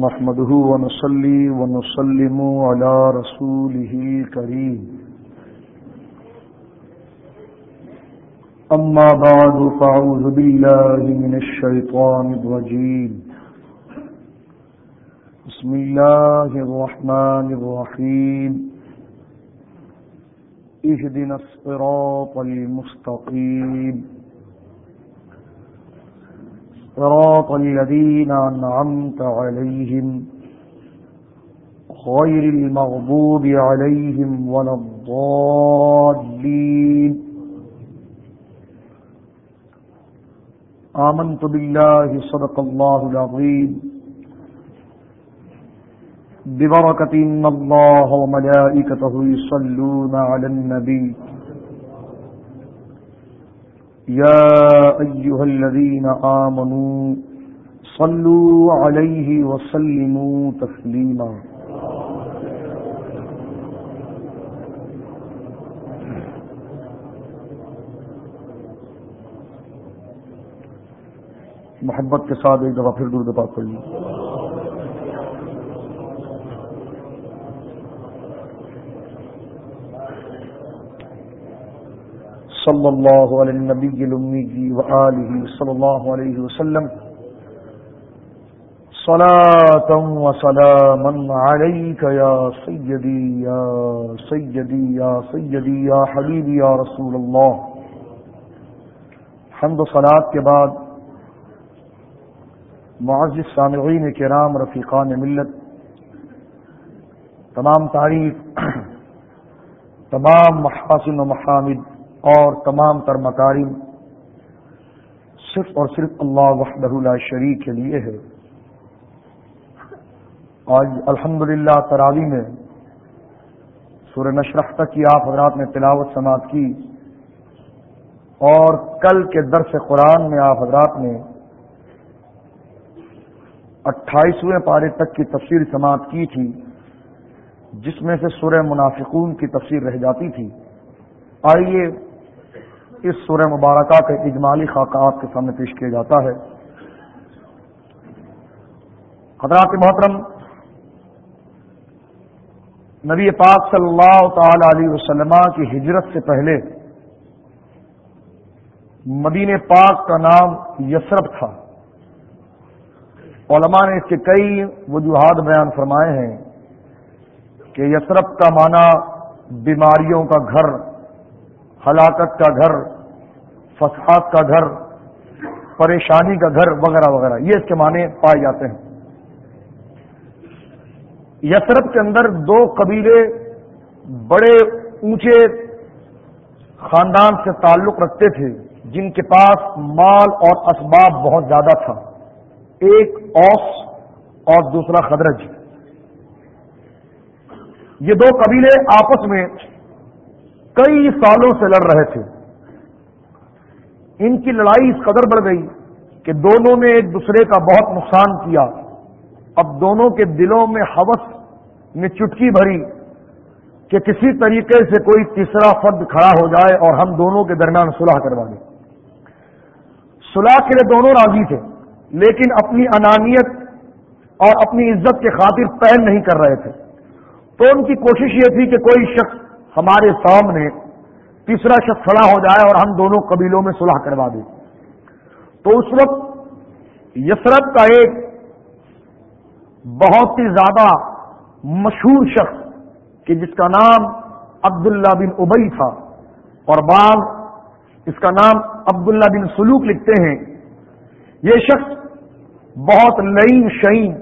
نحمده ونصلي ونسلم على رسوله الكريم. أما بعد، فأعوذ بالله من الشيطان الرجيم. بسم الله الرحمن الرحيم. اهدنا الصراط المستقيم. صراط الذين أنعمت عليهم غير المغضوب عليهم ولا الضالين. آمنت بالله، صدق الله العظيم. ببركة إن الله وملائكته يصلون على النبي. يا أيها الذين آمنوا صلوا عليه وسلموا تسليما. محبت کے ساتھ ایک دفعہ پھر درد پاک کریے صلی اللہ علیہ نبی المی وآلہ صلی اللہ علیہ وسلم صلاة و سلاما علیک یا سیدی یا سیدی یا سیدی یا حبیبی یا رسول اللہ حمد و صلاة کے بعد معزز سامعین کرام، رفیقان ملت، تمام تعریف تمام محاسن و محامد اور تمام تر مکارم صرف اور صرف اللہ وحدہ لا شریک کے لیے ہے۔ آج الحمد للہ تراوی میں سور نشرح تک کی آپ حضرات نے تلاوت سماعت کی اور کل کے درس قرآن میں آپ حضرات نے اٹھائیسویں پارے تک کی تفسیر سماعت کی تھی، جس میں سے سورہ منافقون کی تفسیر رہ جاتی تھی۔ آئیے اس سورہ مبارکہ کا اجمالی خاکہ آپ کے سامنے پیش کیا جاتا ہے۔ حضرات محترم، نبی پاک صلی اللہ تعالی علیہ وسلم کی ہجرت سے پہلے مدین پاک کا نام یسرف تھا۔ علماء نے اس کے کئی وجوہات بیان فرمائے ہیں کہ یسرف کا معنی بیماریوں کا گھر، ہلاکت کا گھر فساد کا گھر، پریشانی کا گھر، وغیرہ وغیرہ۔ یہ اس کے معنی پائے جاتے ہیں۔ یسرف کے اندر دو قبیلے بڑے اونچے خاندان سے تعلق رکھتے تھے، جن کے پاس مال اور اسباب بہت زیادہ تھا۔ ایک اوس اور دوسرا خدرج۔ یہ دو قبیلے آپس میں کئی سالوں سے لڑ رہے تھے۔ ان کی لڑائی اس قدر بڑھ گئی کہ دونوں نے ایک دوسرے کا بہت نقصان کیا۔ اب دونوں کے دلوں میں حوث نے چٹکی بھری کہ کسی طریقے سے کوئی تیسرا فرد کھڑا ہو جائے اور ہم دونوں کے درمیان صلح کروا دیں۔ صلح کے لیے دونوں راضی تھے، لیکن اپنی انانیت اور اپنی عزت کے خاطر پہن نہیں کر رہے تھے۔ تو ان کی کوشش یہ تھی کہ کوئی شخص ہمارے سامنے تیسرا شخص کھڑا ہو جائے اور ہم دونوں قبیلوں میں صلح کروا دیں۔ تو اس وقت یسرت کا ایک بہت ہی زیادہ مشہور شخص کہ جس کا نام عبداللہ بن ابئی تھا اور بعض اس کا نام عبداللہ بن سلوک لکھتے ہیں۔ یہ شخص بہت لئیم شعین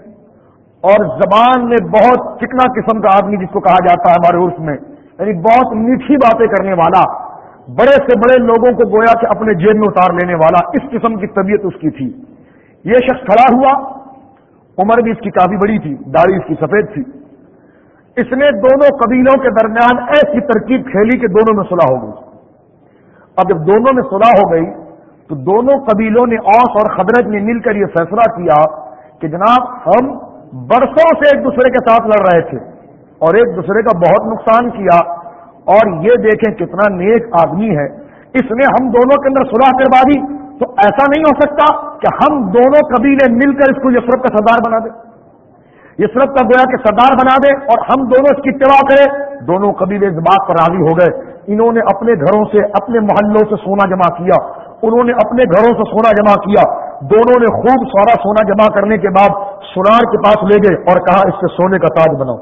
اور زبان میں بہت چکنا قسم کا آدمی جس کو کہا جاتا ہے ہمارے عرف میں یعنی بہت میٹھی باتیں کرنے والا۔ بڑے سے بڑے لوگوں کو گویا کہ اپنے جیب میں اتار لینے والا اس قسم کی طبیعت اس کی تھی۔ یہ شخص کھڑا ہوا، عمر بھی اس کی کافی بڑی تھی، داڑھی اس کی سفید تھی۔ اس نے دونوں قبیلوں کے درمیان ایسی ترکیب کھیلی کہ دونوں میں صلاح ہو گئی۔ اب جب دونوں میں صلاح ہو گئی، تو دونوں قبیلوں نے اوس اور خدرت نے مل کر یہ فیصلہ کیا کہ جناب، ہم برسوں سے ایک دوسرے کے ساتھ لڑ رہے تھے اور ایک دوسرے کا بہت نقصان کیا۔ اور یہ دیکھیں کتنا نیک آدمی ہے۔ اس نے ہم دونوں کے اندر صلاح کروا دی۔ تو ایسا نہیں ہو سکتا کہ ہم دونوں قبیلے مل کر اس کو یسرف کا سردار بنا دیں۔ یہ صرف کا گویا کہ سردار بنا دے اور ہم دونوں اس کی اتباع کریں۔ دونوں قبیلے اس بات پر راضی ہو گئے۔ انہوں نے اپنے گھروں سے اپنے محلوں سے سونا جمع کیا۔ انہوں نے اپنے گھروں سے سونا جمع کیا۔ دونوں نے خوب سارا سونا جمع کرنے کے بعد سونار کے پاس لے گئے اور کہا، اس سے سونے کا تاج بناؤ۔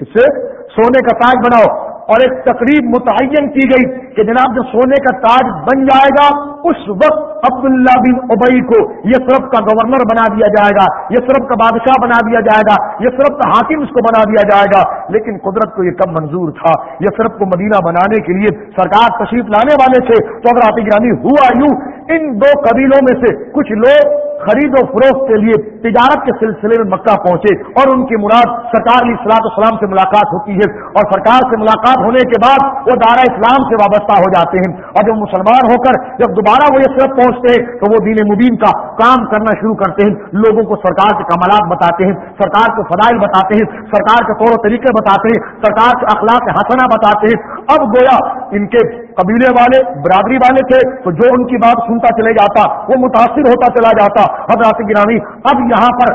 اس سے سونے کا تاج بناؤ۔ اور ایک تقریب متعین کی گئی کہ جناب جو سونے کا تاج بن جائے گا، اس وقت عبداللہ بن ابئی کو یہ سرف کا گورنر بنا دیا جائے گا یہ سرف کا بادشاہ بنا دیا جائے گا یہ سرف کا حاکم اس کو بنا دیا جائے گا۔ لیکن قدرت کو یہ کب منظور تھا؟ یہ سرف کو مدینہ بنانے کے لیے سرکار تشریف لانے والے تھے۔ تو اگر آپ گرانی ہوا یوں، ان دو قبیلوں میں سے کچھ لوگ خرید و فروخت کے لیے تجارت کے سلسلے میں مکہ پہنچے اور ان کی مراد سرکار علی سلاط اسلام سے ملاقات ہوتی ہے اور سرکار سے ملاقات ہونے کے بعد وہ دارا اسلام سے وابستہ ہو جاتے ہیں اور جب مسلمان ہو کر جب دوبارہ وہ یہ صرف پہنچتے ہیں تو وہ دین مبین کا کام کرنا شروع کرتے ہیں لوگوں کو سرکار کے کمالات بتاتے ہیں سرکار کے فضائل بتاتے ہیں سرکار کے طور و طریقے بتاتے ہیں سرکار کے اخلاق حسنا بتاتے ہیں اب گویا ان کے قبیلے والے، برادری والے تھے، تو جو ان کی بات سنتا چلے جاتا، وہ متاثر ہوتا چلا جاتا حضرات گرانی اب یہاں پر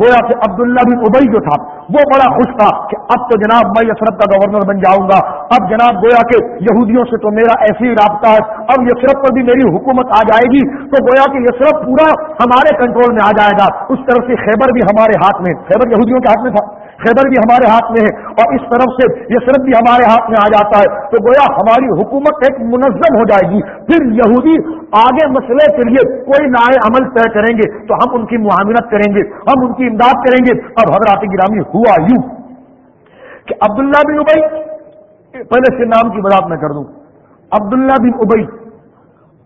گویا کہ عبداللہ بن ابئی جو تھا، وہ بڑا خوش تھا کہ اب تو جناب میں یسرف کا گورنر بن جاؤں گا، اب جناب گویا کہ یہودیوں سے تو میرا ایسے ہی رابطہ ہے، اب یسرف پر بھی میری حکومت آ جائے گی، تو گویا کہ یسرف پورا ہمارے کنٹرول میں آ جائے گا، اس طرف سے خیبر بھی ہمارے ہاتھ میں، خیبر یہودیوں کے ہاتھ میں تھا۔ خیبر بھی ہمارے ہاتھ میں ہے اور اس طرف سے یہ صرف بھی ہمارے ہاتھ میں آ جاتا ہے تو گویا ہماری حکومت ایک منظم ہو جائے گی۔ پھر یہودی آگے مسئلے کے لیے کوئی نئے عمل طے کریں گے تو ہم ان کی معاملت کریں گے، ہم ان کی امداد کریں گے۔ اب حضرات گرامی ہوا یوں کہ عبداللہ بن ابئی پہلے سے نام کی وضاحت میں کر دوں۔ عبداللہ بن ابئی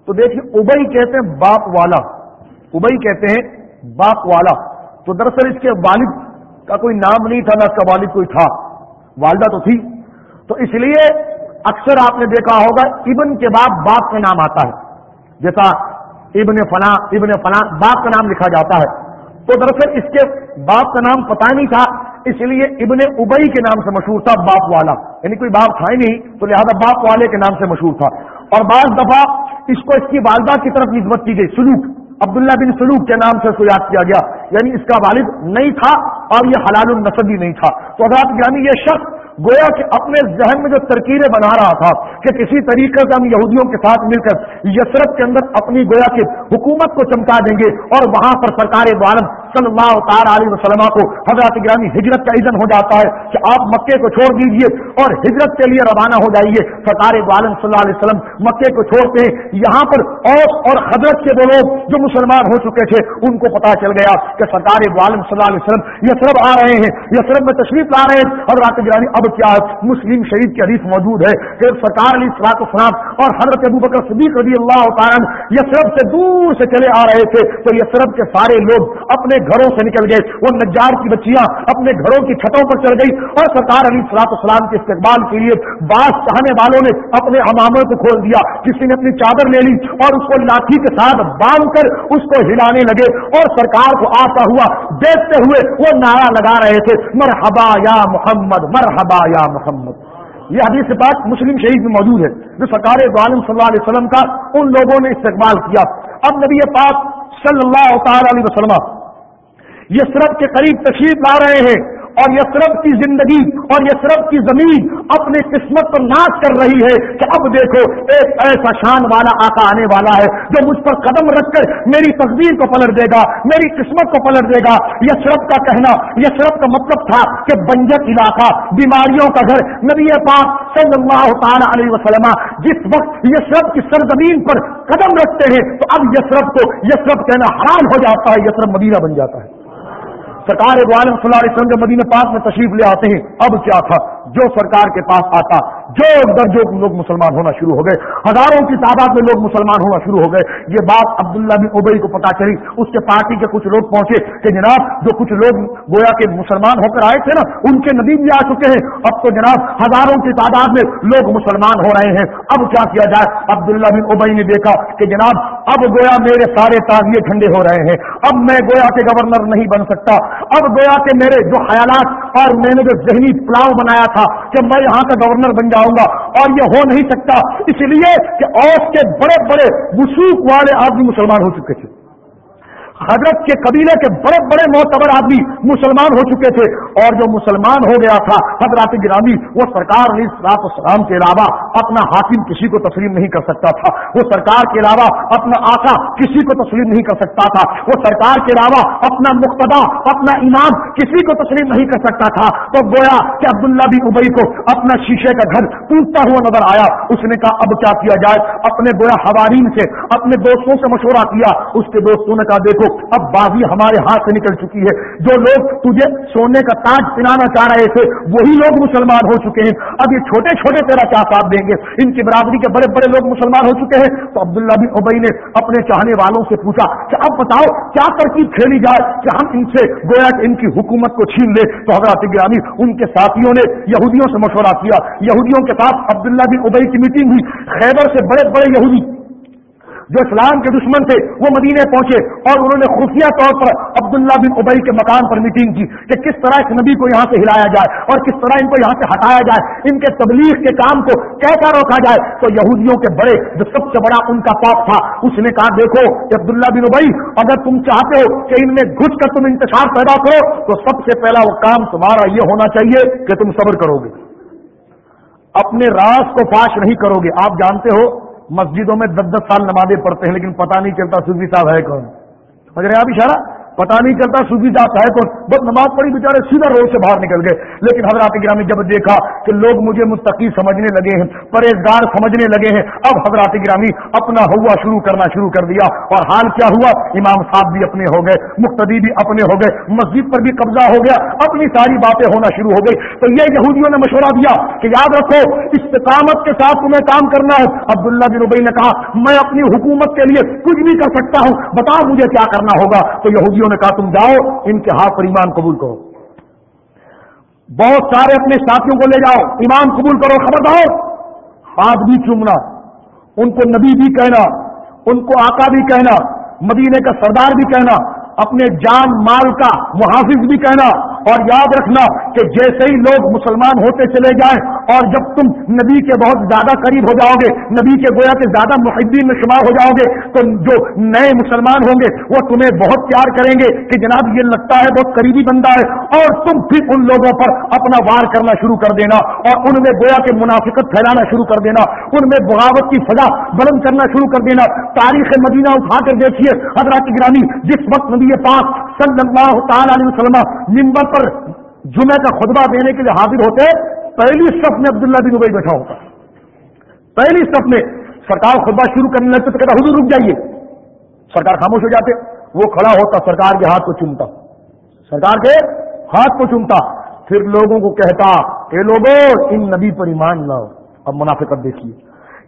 تو دیکھیے ابئی کہتے ہیں باپ والا۔ ابئی کہتے ہیں باپ والا۔ تو دراصل اس کے والد کا کوئی نام نہیں تھا، نہ اس کا والد کوئی تھا۔ والدہ تو تھی۔ تو اس لیے اکثر آپ نے دیکھا ہوگا، ابن کے بعد باپ کا نام آتا ہے۔ جیسا ابن فلاں ابن فلاں باپ کا نام لکھا جاتا ہے۔ تو دراصل اس کے باپ کا نام پتا نہیں تھا، اس لیے ابن ابئی کے نام سے مشہور تھا باپ والا۔ یعنی کوئی باپ تھا ہی نہیں، تو لہذا باپ والے کے نام سے مشہور تھا۔ اور بعض دفعہ اس کو اس کی والدہ کی طرف نسبت کی گئی، سلوک۔ عبداللہ بن سلوک کے نام سے اس کو یاد کیا گیا۔ یعنی اس کا والد نہیں تھا اور یہ حلال النصب بھی نہیں تھا۔ تو حضرات یعنی یہ شخص گویا کہ اپنے ذہن میں جو ترکیبیں بنا رہا تھا کہ کسی طریقے سے ہم یہودیوں کے ساتھ مل کر یسرت کے اندر اپنی گویا کی حکومت کو چمکا دیں گے اور وہاں پر سرکار عالم صلی اللہ تعالی علیہ وسلم کو حضرات گرامی ہجرت کا عزن ہو جاتا ہے کہ آپ مکے کو چھوڑ دیجیے اور ہجرت کے لیے روانہ ہو جائیے۔ سرکار عالم صلی اللہ علیہ وسلم مکے کو چھوڑتے ہیں۔ یہاں پر اوس اور حضرت کے وہ لوگ جو مسلمان ہو چکے تھے، ان کو پتا چل گیا کہ سرکار عالم صلی اللہ علیہ وسلم یسرب آ رہے ہیں۔ یسرب میں تشریف لا رہے ہیں۔ اور رات گرانی اب کیا مسلم شریف کی حدیث موجود ہے کہ سرکار علی سلاط اسلام اور حضرت ابو بکر صدیق رضی اللہ تعالیٰ یسرب سے دور سے چلے آ رہے تھے۔ تو یسرب کے سارے لوگ اپنے گھروں سے نکل گئے۔ وہ نجار کی بچیاں اپنے گھروں کی چھتوں پر چڑھ گئی اور سرکار علی سلاط اسلام کے استقبال کے لیے باس چاہنے والوں نے اپنے اماموں کو کھول دیا۔ کسی نے اپنی چادر لے لی اور اس کو لاٹھی کے ساتھ باندھ کر اس کو ہلانے لگے اور سرکار کو آتا ہوا دیکھتے ہوئے وہ نعرہ لگا رہے تھے۔ مرحبا یا محمد، مرحبا یا محمد۔ یہ حدیث پاک مسلم شہید میں موجود ہے۔ جو سرکار عالم صلی اللہ علیہ وسلم کا ان لوگوں نے استقبال کیا۔ اب نبی پاک صلی اللہ تعالی علیہ وسلم یہ سرب کے قریب تشریف لا رہے ہیں اور یسرف کی زندگی اور یسرف کی زمین اپنی قسمت پر ناچ کر رہی ہے کہ اب دیکھو ایک ایسا شان والا آقا آنے والا ہے جو مجھ پر قدم رکھ کر میری تقدیر کو پلٹ دے گا، میری قسمت کو پلٹ دے گا۔ یسرف کا کہنا، یسرف کا مطلب تھا کہ بنجر علاقہ، بیماریوں کا گھر۔ نبی پاک صلی اللہ تعالی علیہ وسلم جس وقت یسرف کی سرزمین پر قدم رکھتے ہیں تو اب یسرف کو، یسرف کہنا حرام ہو جاتا ہے، یسرف مدینہ بن جاتا ہے۔ سرکار عالم صلی اللہ علیہ وسلم جب مدینہ پاک میں تشریف لے آتے ہیں، اب کیا تھا؟ جو سرکار کے پاس آتا جو درجوں لوگ مسلمان ہونا شروع ہو گئے، ہزاروں کی تعداد میں لوگ مسلمان ہونا شروع ہو گئے۔ یہ بات عبداللہ بن ابئی کو پتا چلی، اس کے پارٹی کے کچھ لوگ پہنچے کہ جناب جو کچھ لوگ گویا کے مسلمان ہو کر آئے تھے نا، ان کے ندی بھی آ چکے ہیں۔ اب تو جناب ہزاروں کی تعداد میں لوگ مسلمان ہو رہے ہیں۔ اب کیا کیا جائے؟ عبداللہ بن ابئی نے دیکھا کہ جناب اب گویا میرے سارے تازیے ٹھنڈے ہو رہے ہیں۔ اب میں گویا کے گورنر نہیں بن سکتا۔ اب گویا کہ میرے جو خیالات اور میں نے جو ذہنی پلاؤ بنایا تھا کہ میں یہاں کا گورنر بن جاؤں گا اور یہ ہو نہیں سکتا۔ اس لیے کہ اوس کے بڑے بڑے وسوخ والے آدمی مسلمان ہو چکے تھے۔ حضرت کے قبیلے کے بڑے بڑے معتبر آدمی مسلمان ہو چکے تھے اور جو مسلمان ہو گیا تھا، حضرات گرامی، وہ سرکار علیہ السلاط السلام کے علاوہ اپنا حاکم کسی کو تسلیم نہیں کر سکتا تھا۔ وہ سرکار کے علاوہ اپنا آقا کسی کو تسلیم نہیں کر سکتا تھا۔ وہ سرکار کے علاوہ اپنا مقتدا اپنا امام کسی کو تسلیم نہیں کر سکتا تھا۔ تو گویا کہ عبداللہ بن ابئی کو اپنا شیشے کا گھر ٹوٹتا ہوا نظر آیا۔ اس نے کہا، اب کیا کیا جائے؟ اپنے گویا حوارین سے، اپنے دوستوں سے مشورہ کیا۔ اس کے دوستوں نے کہا، دیکھو اب بازی ہمارے ہاتھ سے نکل چکی ہے۔ جو لوگ تجھے سونے کا تاج پلانا چاہ رہے تھے، وہی لوگ مسلمان ہو چکے ہیں۔ اب یہ چھوٹے چھوٹے تیرا کیا ساتھ دیں گے؟ ان کی برادری کے بڑے بڑے لوگ مسلمان ہو چکے ہیں۔ تو عبداللہ بن ابئی نے اپنے چاہنے والوں سے پوچھا، کہ اب بتاؤ، کیا ترکیب کھیلی جائے کہ ہم ان سے گویا کہ ان کی حکومت کو چھین لے تو حضرت گرامی، ان کے ساتھیوں نے یہودیوں سے مشورہ کیا۔ یہودیوں کے ساتھ عبداللہ بن ابئی کی میٹنگ ہوئی۔ خیبر سے بڑے بڑے یہودی جو اسلام کے دشمن تھے، وہ مدینے پہنچے اور انہوں نے خفیہ طور پر عبداللہ بن ابئی کے مکان پر میٹنگ کی کہ کس طرح اس نبی کو یہاں سے ہلایا جائے اور کس طرح ان کو یہاں سے ہٹایا جائے، ان کے تبلیغ کے کام کو کیسا روکا جائے۔ تو یہودیوں کے بڑے، جو سب سے بڑا ان کا پاپ تھا، اس نے کہا، دیکھو کہ عبداللہ بن ابئی اگر تم چاہتے ہو کہ ان میں گھس کر تم انتشار پیدا کرو، تو سب سے پہلا وہ کام تمہارا یہ ہونا چاہیے کہ تم صبر کرو گے۔ اپنے راز کو فاش نہیں کرو گے۔ آپ جانتے ہو مسجدوں میں دس دس سال نمازیں پڑھتے ہیں لیکن پتہ نہیں چلتا صوفی صاحب ہے کون۔ سمجھ رہے آپ اشارہ؟ پتا نہیں چلتا، صوفی صاحب ہے کون؟ بس نماز پڑھی، بیچارے سیدھا روڈ سے باہر نکل گئے۔ لیکن حضرات گرامی جب دیکھا کہ لوگ مجھے مستقی سمجھنے لگے ہیں، پرہیزگار سمجھنے لگے ہیں، اب حضرات گرامی اپنا ہوا شروع کرنا شروع کر دیا۔ اور حال کیا ہوا؟ امام صاحب بھی اپنے ہو گئے، مقتدی بھی اپنے ہو گئے، مسجد پر بھی قبضہ ہو گیا، اپنی ساری باتیں ہونا شروع ہو گئی۔ تو یہ یہودیوں نے مشورہ دیا کہ یاد رکھو، استقامت کے ساتھ تمہیں کام کرنا ہے۔ عبداللہ بن ربئی نے کہا، میں اپنی حکومت کے لیے کچھ بھی کر سکتا ہوں، بتاؤ مجھے کیا کرنا ہوگا؟ تو یہودیوں نے کہا تم جاؤ، ان کے ہاتھ پر ایمان قبول کرو۔ بہت سارے اپنے ساتھیوں کو لے جاؤ، ایمان قبول کرو خبر ہاتھ بھی چومنا، ان کو نبی بھی کہنا، ان کو آقا بھی کہنا، مدینے کا سردار بھی کہنا، اپنے جان مال کا محافظ بھی کہنا۔ اور یاد رکھنا کہ جیسے ہی لوگ مسلمان ہوتے چلے جائیں اور جب تم نبی کے بہت زیادہ قریب ہو جاؤ گے، نبی کے گویا کے زیادہ محدین میں شمار ہو جاؤ گے، تو جو نئے مسلمان ہوں گے، وہ تمہیں بہت پیار کریں گے کہ جناب یہ لگتا ہے بہت قریبی بندہ ہے اور تم پھر ان لوگوں پر اپنا وار کرنا شروع کر دینا اور ان میں گویا کے منافقت پھیلانا شروع کر دینا، ان میں بغاوت کی سزا بلند کرنا شروع کر دینا۔ تاریخ مدینہ اٹھا کر دیکھیے حضرات گرانی، جس وقت نبی پاک صلی اللہ تعالی علیہ وسلم ممبر پر جمعہ کا خطبہ دینے کے لیے حاضر ہوتے پہلی صف میں عبداللہ بن ابئی بیٹھا ہوتا پہلی صف میں سرکار خطبہ شروع کرنے لگتے تو کہتا حضور رک جائیے۔ سرکار خاموش ہو جاتے وہ کھڑا ہوتا، سرکار کے ہاتھ کو چومتا۔ سرکار کے ہاتھ کو چومتا۔ پھر لوگوں کو کہتا کہ لوگوں، ان نبی پر ایمان لاؤ۔ اب منافقت دیکھیے۔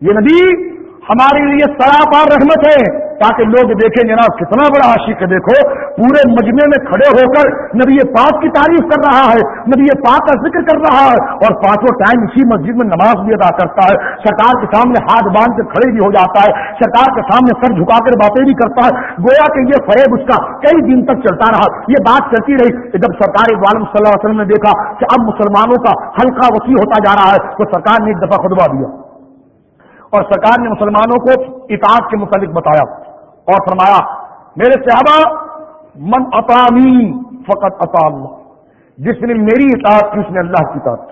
یہ نبی ہمارے لیے سراپار رحمت ہے۔ تاکہ لوگ دیکھیں جناب، کتنا بڑا عاشق ہے۔ دیکھو، پورے مجمے میں کھڑے ہو کر نبی پاک کی تعریف کر رہا ہے، نبی پاک کا ذکر کر رہا ہے۔ اور پانچوں ٹائم اسی مسجد میں نماز بھی ادا کرتا ہے۔ سرکار کے سامنے ہاتھ باندھ کے کھڑے بھی ہو جاتا ہے۔ سرکار کے سامنے سر جھکا کر باتیں بھی کرتا ہے۔ گویا کہ یہ فریب اس کا کئی دن تک چلتا رہا۔ یہ بات چلتی رہی کہ جب سرکار عالم صلی اللہ علیہ وسلم نے دیکھا کہ اب مسلمانوں کا ہلکا وسیع ہوتا جا رہا ہے، تو سرکار نے ایک دفعہ خطبہ دیا۔ اور سرکار نے مسلمانوں کو اطاعت کے متعلق بتایا اور فرمایا، میرے صحابہ، من اطامی فقط اطا اللہ۔ جس نے میری اطاعت کی، اس نے اللہ کی اطاعت۔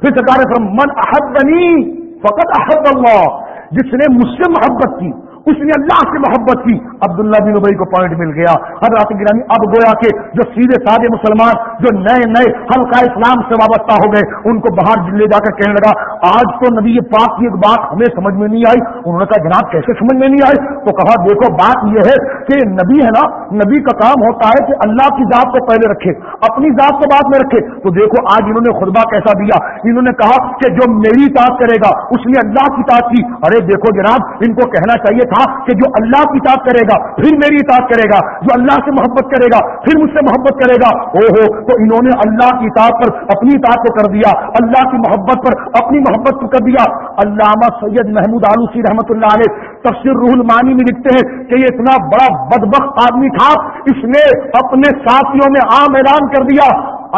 پھر سرکار نے من احبنی فقط احب اللہ۔ جس نے مجھ سے محبت کی اس نے اللہ سے محبت کی۔ عبداللہ بن ابئی کو پوائنٹ مل گیا۔ حضرات گرانی اب گویا کے جو سیدھے سادے مسلمان، جو نئے نئے ہلکا اسلام سے وابستہ ہو گئے، ان کو باہر لے جا کر کہنے لگا، آج تو نبی پاک کی ایک بات ہمیں سمجھ میں نہیں آئی۔ انہوں نے کہا، جناب، کیسے سمجھ میں نہیں آئی؟ تو کہا، دیکھو، بات یہ ہے کہ نبی ہے نا، نبی کا کام ہوتا ہے کہ اللہ کی ذات کو پہلے رکھے، اپنی ذات کو بعد میں رکھے۔ تو دیکھو، آج انہوں نے خطبہ کیسا دیا۔ انہوں نے کہا کہ جو میری اطاعت کرے گا، اس نے اللہ کی اطاعت کی۔ ارے دیکھو جناب، ان کو کہنا چاہیے تھا تھا کہ جو اللہ کی اطاعت کرے گا، پھر میری اطاعت کرے گا، جو اللہ سے محبت کرے گا، پھر مجھ سے محبت کرے گا۔ او ہو تو انہوں نے اللہ کی اطاعت پر اپنی اطاعت کو کر دیا، اللہ کی محبت پر اپنی محبت کو کر دیا۔ علامہ سید محمود آلوسی رحمۃ اللہ علیہ تفسیر روح المانی میں لکھتے ہیں کہ یہ اتنا بڑا بدبخت آدمی تھا، اس نے اپنے ساتھیوں میں عام اعلان کر دیا،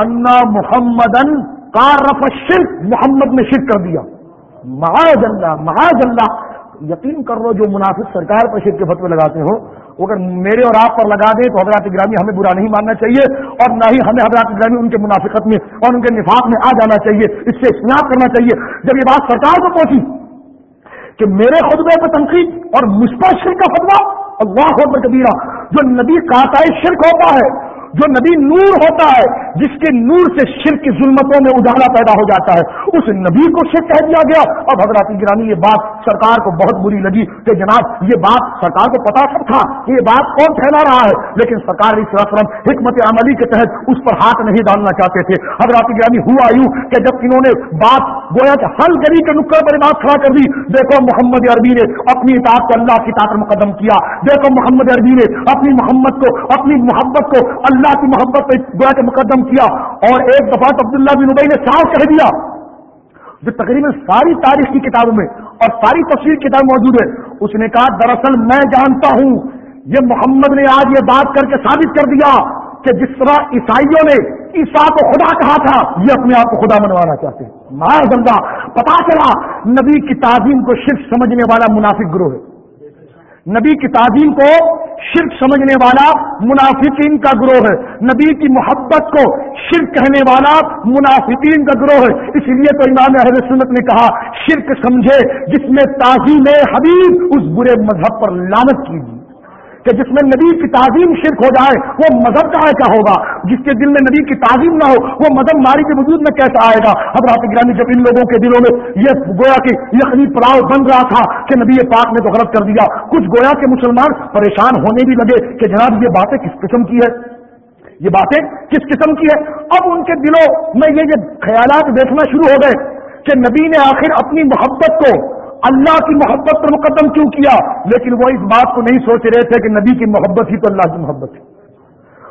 انا محمدن کار رف شرک محمد نے شرک کر دیا۔ محاذ اللہ محاذ اللہ۔ یقین کر لو جو منافق سرکار پر شرک کے فتوے لگاتے ہو اگر میرے اور آپ پر لگا دیں تو حضرات گرامی ہمیں برا نہیں ماننا چاہیے اور نہ ہی ہمیں حضرات گرامی ان کے منافقت میں اور ان کے نفاق میں آ جانا چاہیے، اس سے اجتناب کرنا چاہیے۔ جب یہ بات سرکار کو پہنچی کہ میرے خطبے پہ تنقید اور مشبہ شرک کا فتوا اللہ کبیرہ، جو نبی کا شرک ہوتا ہے جو نبی نور ہوتا ہے، جس کے نور سے شرک کی ظلمتوں میں اجالا پیدا ہو جاتا ہے۔ اس نبی کو شرک کہہ دیا گیا۔ اب حضرات گرانی، یہ بات سرکار کو بہت بری لگی کہ جناب، یہ بات سرکار کو پتا سب تھا کہ یہ بات کون پھیلا رہا ہے۔ لیکن سرکار علیہ وسلم حکمت عملی کے تحت اس پر ہاتھ نہیں ڈالنا چاہتے تھے۔ حضرات گرانی، ہوا یوں کہ جب انہوں نے بات گویا کہ حل گری کے نکڑ پر بات کھڑا کر دی، دیکھو محمد عربی نے اپنی اطاعت کو اللہ کی طاقت مقدم کیا۔ دیکھو محمد عربی نے اپنی محمد کو، اپنی محبت کو اللہ اللہ کی محبت پہ دعا کے مقدم کیا اور ایک دفعہ تو عبداللہ بن ابئی نے صاف کہہ دیا جو تقریباً ساری تاریخ کی کتابوں میں اور ساری تصویر کتاب موجود ہے۔ اس نے کہا، دراصل میں جانتا ہوں، یہ محمد نے آج یہ بات کر کے ثابت کر دیا کہ جس طرح عیسائیوں نے عیسا کو خدا کہا تھا، یہ اپنے آپ کو خدا منوانا چاہتے ہیں۔ ماں پتا چلا نبی کی تعظیم کو صرف سمجھنے والا منافق گروہ ہے۔ نبی کی تعظیم کو شرک سمجھنے والا منافقین کا گروہ ہے۔ نبی کی محبت کو شرک کہنے والا منافقین کا گروہ ہے۔ اس لیے تو امام اہل سنت نے کہا، شرک سمجھے، جس میں تعظیم حبیب اس برے مذہب پر لانت کیجیے کہ جس میں نبی کی تعظیم شرک ہو جائے، وہ مذہب کا کیا ہوگا۔ جس کے دل میں نبی کی تعظیم نہ ہو، وہ مذہب ماری کے وجود میں کیسا آئے گا؟ اب رات گرانی جب ان لوگوں کے دلوں میں یہ گویا کہ یخنی پڑاؤ بن رہا تھا کہ نبی پاک نے تو غلط کر دیا۔ کچھ گویا کے مسلمان پریشان ہونے بھی لگے کہ جناب یہ باتیں کس قسم کی ہے؟ یہ باتیں کس قسم کی ہے؟ اب ان کے دلوں میں یہ خیالات دیکھنا شروع ہو گئے کہ نبی نے آخر اپنی محبت کو اللہ کی محبت پر مقدم کیوں کیا؟ لیکن وہ اس بات کو نہیں سوچ رہے تھے کہ نبی کی محبت ہی تو اللہ کی محبت ہے۔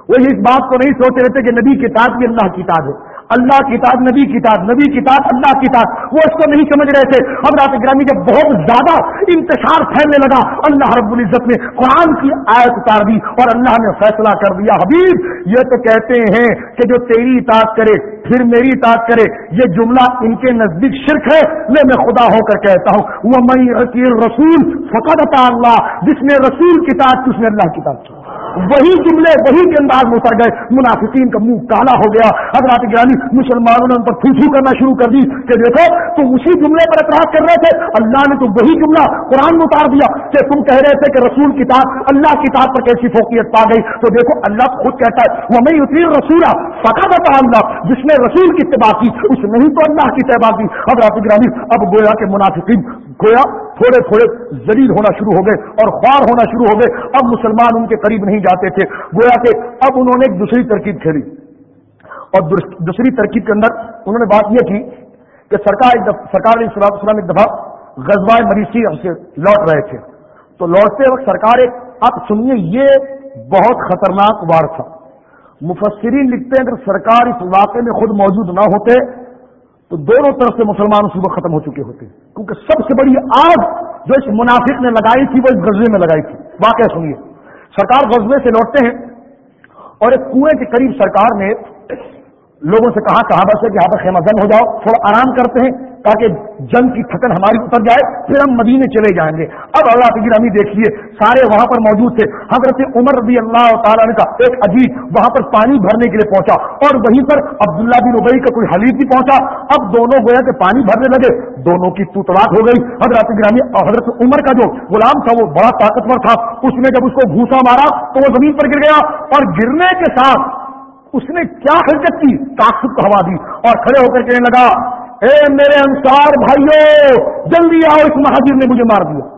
وہ اس بات کو نہیں سوچ رہے تھے کہ نبی کتاب بھی اللہ کی ہے۔ اللہ کتاب، نبی کتاب نبی کتاب، اللہ کتاب۔ وہ اس کو نہیں سمجھ رہے تھے۔ اب رات گرامی جب بہت زیادہ انتشار پھیلنے لگا، اللہ رب العزت نے قرآن کی آیت اتار دی اور اللہ نے فیصلہ کر دیا، حبیب، یہ تو کہتے ہیں کہ جو تیری اطاعت کرے، پھر میری اطاعت کرے۔ یہ جملہ ان کے نزدیک شرک ہے۔ میں میں خدا ہو کر کہتا ہوں وہ میں رسول فقط اللہ۔ جس نے رسول کتاب اس نے اللہ کتاب کی۔ وہی جملے، وہی کے انداز میں اتر گئے۔ منافقین کا منہ کالا ہو گیا۔ حضرات گرانی مسلمانوں نے ان پر تھو کرنا شروع کر دی کہ دیکھو تم اسی جملے پر اعتراض کر رہے تھے۔ اللہ نے تو وہی جملہ قرآن میں اتار دیا کہ تم کہہ رہے تھے کہ رسول کتاب اللہ کتاب پر کیسی فوقیت پا گئی۔ تو دیکھو، اللہ خود کہتا ہے وہ میں اتنی رسول فقا بتا اللہ جس نے رسول کی اتباع کی، اس نے ہی تو اللہ کی اتباع کی۔ حضرات گرانی اب گویا کے منافقین گویا تھوڑے تھوڑے ذلیل ہونا شروع ہو گئے اور خوار ہونا شروع ہو گئے۔ اب مسلمان ان کے قریب نہیں جاتے تھے۔ گویا کہ اب انہوں نے ایک دوسری ترکیب کھیلی۔ اور دوسری ترکیب کے اندر انہوں نے بات یہ کی کہ سرکار ایک سرکار السلام ایک دفعہ غزوہ مریضی ہم سے لوٹ رہے تھے۔ تو لوٹتے وقت سرکار ایک آپ سنیے، یہ بہت خطرناک وار تھا۔ مفسرین لکھتے ہیں اگر سرکار اس واقعے میں خود موجود نہ ہوتے تو دونوں طرف سے مسلمان صبح ختم ہو چکے ہوتے کیونکہ سب سے بڑی آگ جو اس منافق نے لگائی تھی، وہ اس غزے میں لگائی تھی۔ واقعہ سنیے۔ سرکار غزبے سے لوٹتے ہیں اور ایک کنویں کے قریب سرکار نے لوگوں سے کہا کہاں سے کہ یہاں پر خیمہ زن ہو جاؤ، تھوڑا آرام کرتے ہیں۔ تاکہ جنگ کی تھکن ہماری اتر جائے، پھر ہم مدینے چلے جائیں گے۔ اب اللہ کی گرامی دیکھیے، سارے وہاں پر موجود تھے۔ حضرت عمر رضی اللہ تعالیٰ کا ایک عجیب وہاں پر پانی بھرنے کے لیے پہنچا، اور وہیں پر عبداللہ بن ابئی کا کوئی حلیف بھی پہنچا۔ اب دونوں گویا کہ پانی بھرنے لگے، دونوں کی توتڑاک ہو گئی۔ حضرت گرامی اور حضرت عمر کا جو غلام تھا، وہ بڑا طاقتور تھا۔ اس نے جب اس کو گھوسا مارا تو وہ زمین پر گر گیا، اور گرنے کے ساتھ اس نے کیا حرکت کی؟ طاقت کو ہوا دی، اور کھڑے ہو کر کہنے لگا اے میرے انسار بھائیوں جلدی آؤ، اس مہاجر نے مجھے مار دیا۔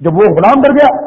جب وہ غلام ڈر گیا،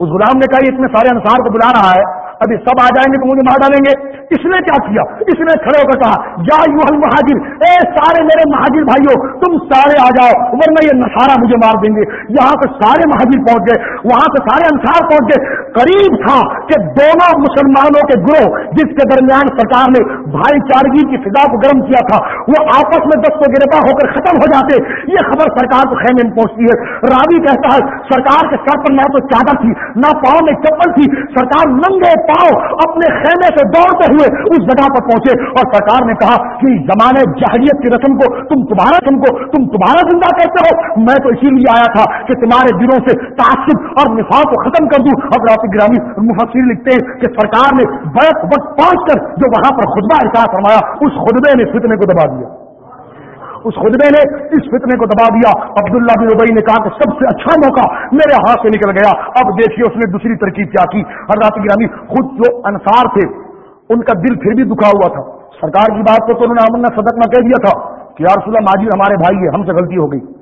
اس غلام نے کہا اتنے سارے انسار کو بلا رہا ہے۔ ابھی سب آ جائیں گے تو مجھے مار ڈالیں گے۔ اس نے کیا کیا؟ اس نے کھڑے ہو کر کہا، یا یو مہاجر، اے سارے میرے مہاجر بھائیوں تم سارے آ جاؤ ورنہ یہ نسارا مجھے مار دیں گے۔ یہاں سے سارے مہاجر پہنچ گئے، وہاں سے سارے انسار پہنچ گئے۔ قریب تھا کہ دونوں مسلمانوں کے گروہ، جس کے درمیان سرکار نے بھائی چارگی کی فضا کو گرم کیا تھا، وہ آپس میں دست و گرفا ہو کر ختم ہو جاتے۔ یہ خبر سرکار کو خیمے میں پہنچتی ہے۔ راوی کہتا ہے، سرکار کے سر پر نہ تو چادر تھی، نہ پاؤں میں چپل تھی، سرکار ننگے پاؤ اپنے خیمے سے دوڑتے ہوئے اس جگہ پر پہنچے اور سرکار نے کہا کہ زمانے جہریت کی رسم کو تم تمہارا رسم کو تم تمہارا زندہ کرتے ہو؟ میں تو اسی لیے آیا تھا کہ تمہارے دلوں سے تعصب اور نفاق کو ختم کر دوں۔ اب رات گرامی مفسر لکھتے ہیں کہ سرکار نے بیت وقت پہنچ کر جو وہاں پر خطبہ احساس فرمایا، اس خطبے نے فتنے کو دبا دیا۔ اس خطبے نے اس فتنے کو دبا دیا۔ عبداللہ بن ابئی نے کہا کہ سب سے اچھا موقع میرے ہاتھ سے نکل گیا۔ اب دیکھیے اس نے دوسری ترکیب کیا کی۔ ہر رات گرامی خود جو انصار تھے، ان کا دل پھر بھی دکھا ہوا تھا۔ سرکار کی بات کو تو انہوں نے امن صدق میں کہہ دیا تھا کہ یار اللہ ماجی ہمارے بھائی ہے ہم سے غلطی ہو گئی۔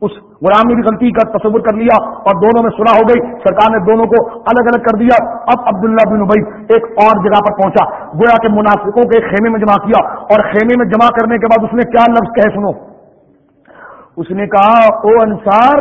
اس غلام نے بھی غلطی کا تصور کر لیا اور دونوں میں سنا ہو گئی۔ سرکار نے دونوں کو الگ الگ کر دیا۔ اب عبداللہ بن ابئی ایک اور جگہ پر پہنچا۔ گویا کے منافقوں کے خیمے میں جمع کیا اور خیمے میں جمع کرنے کے بعد اس نے کیا لفظ کہے سنو؟ اس نے کہا، او انصار،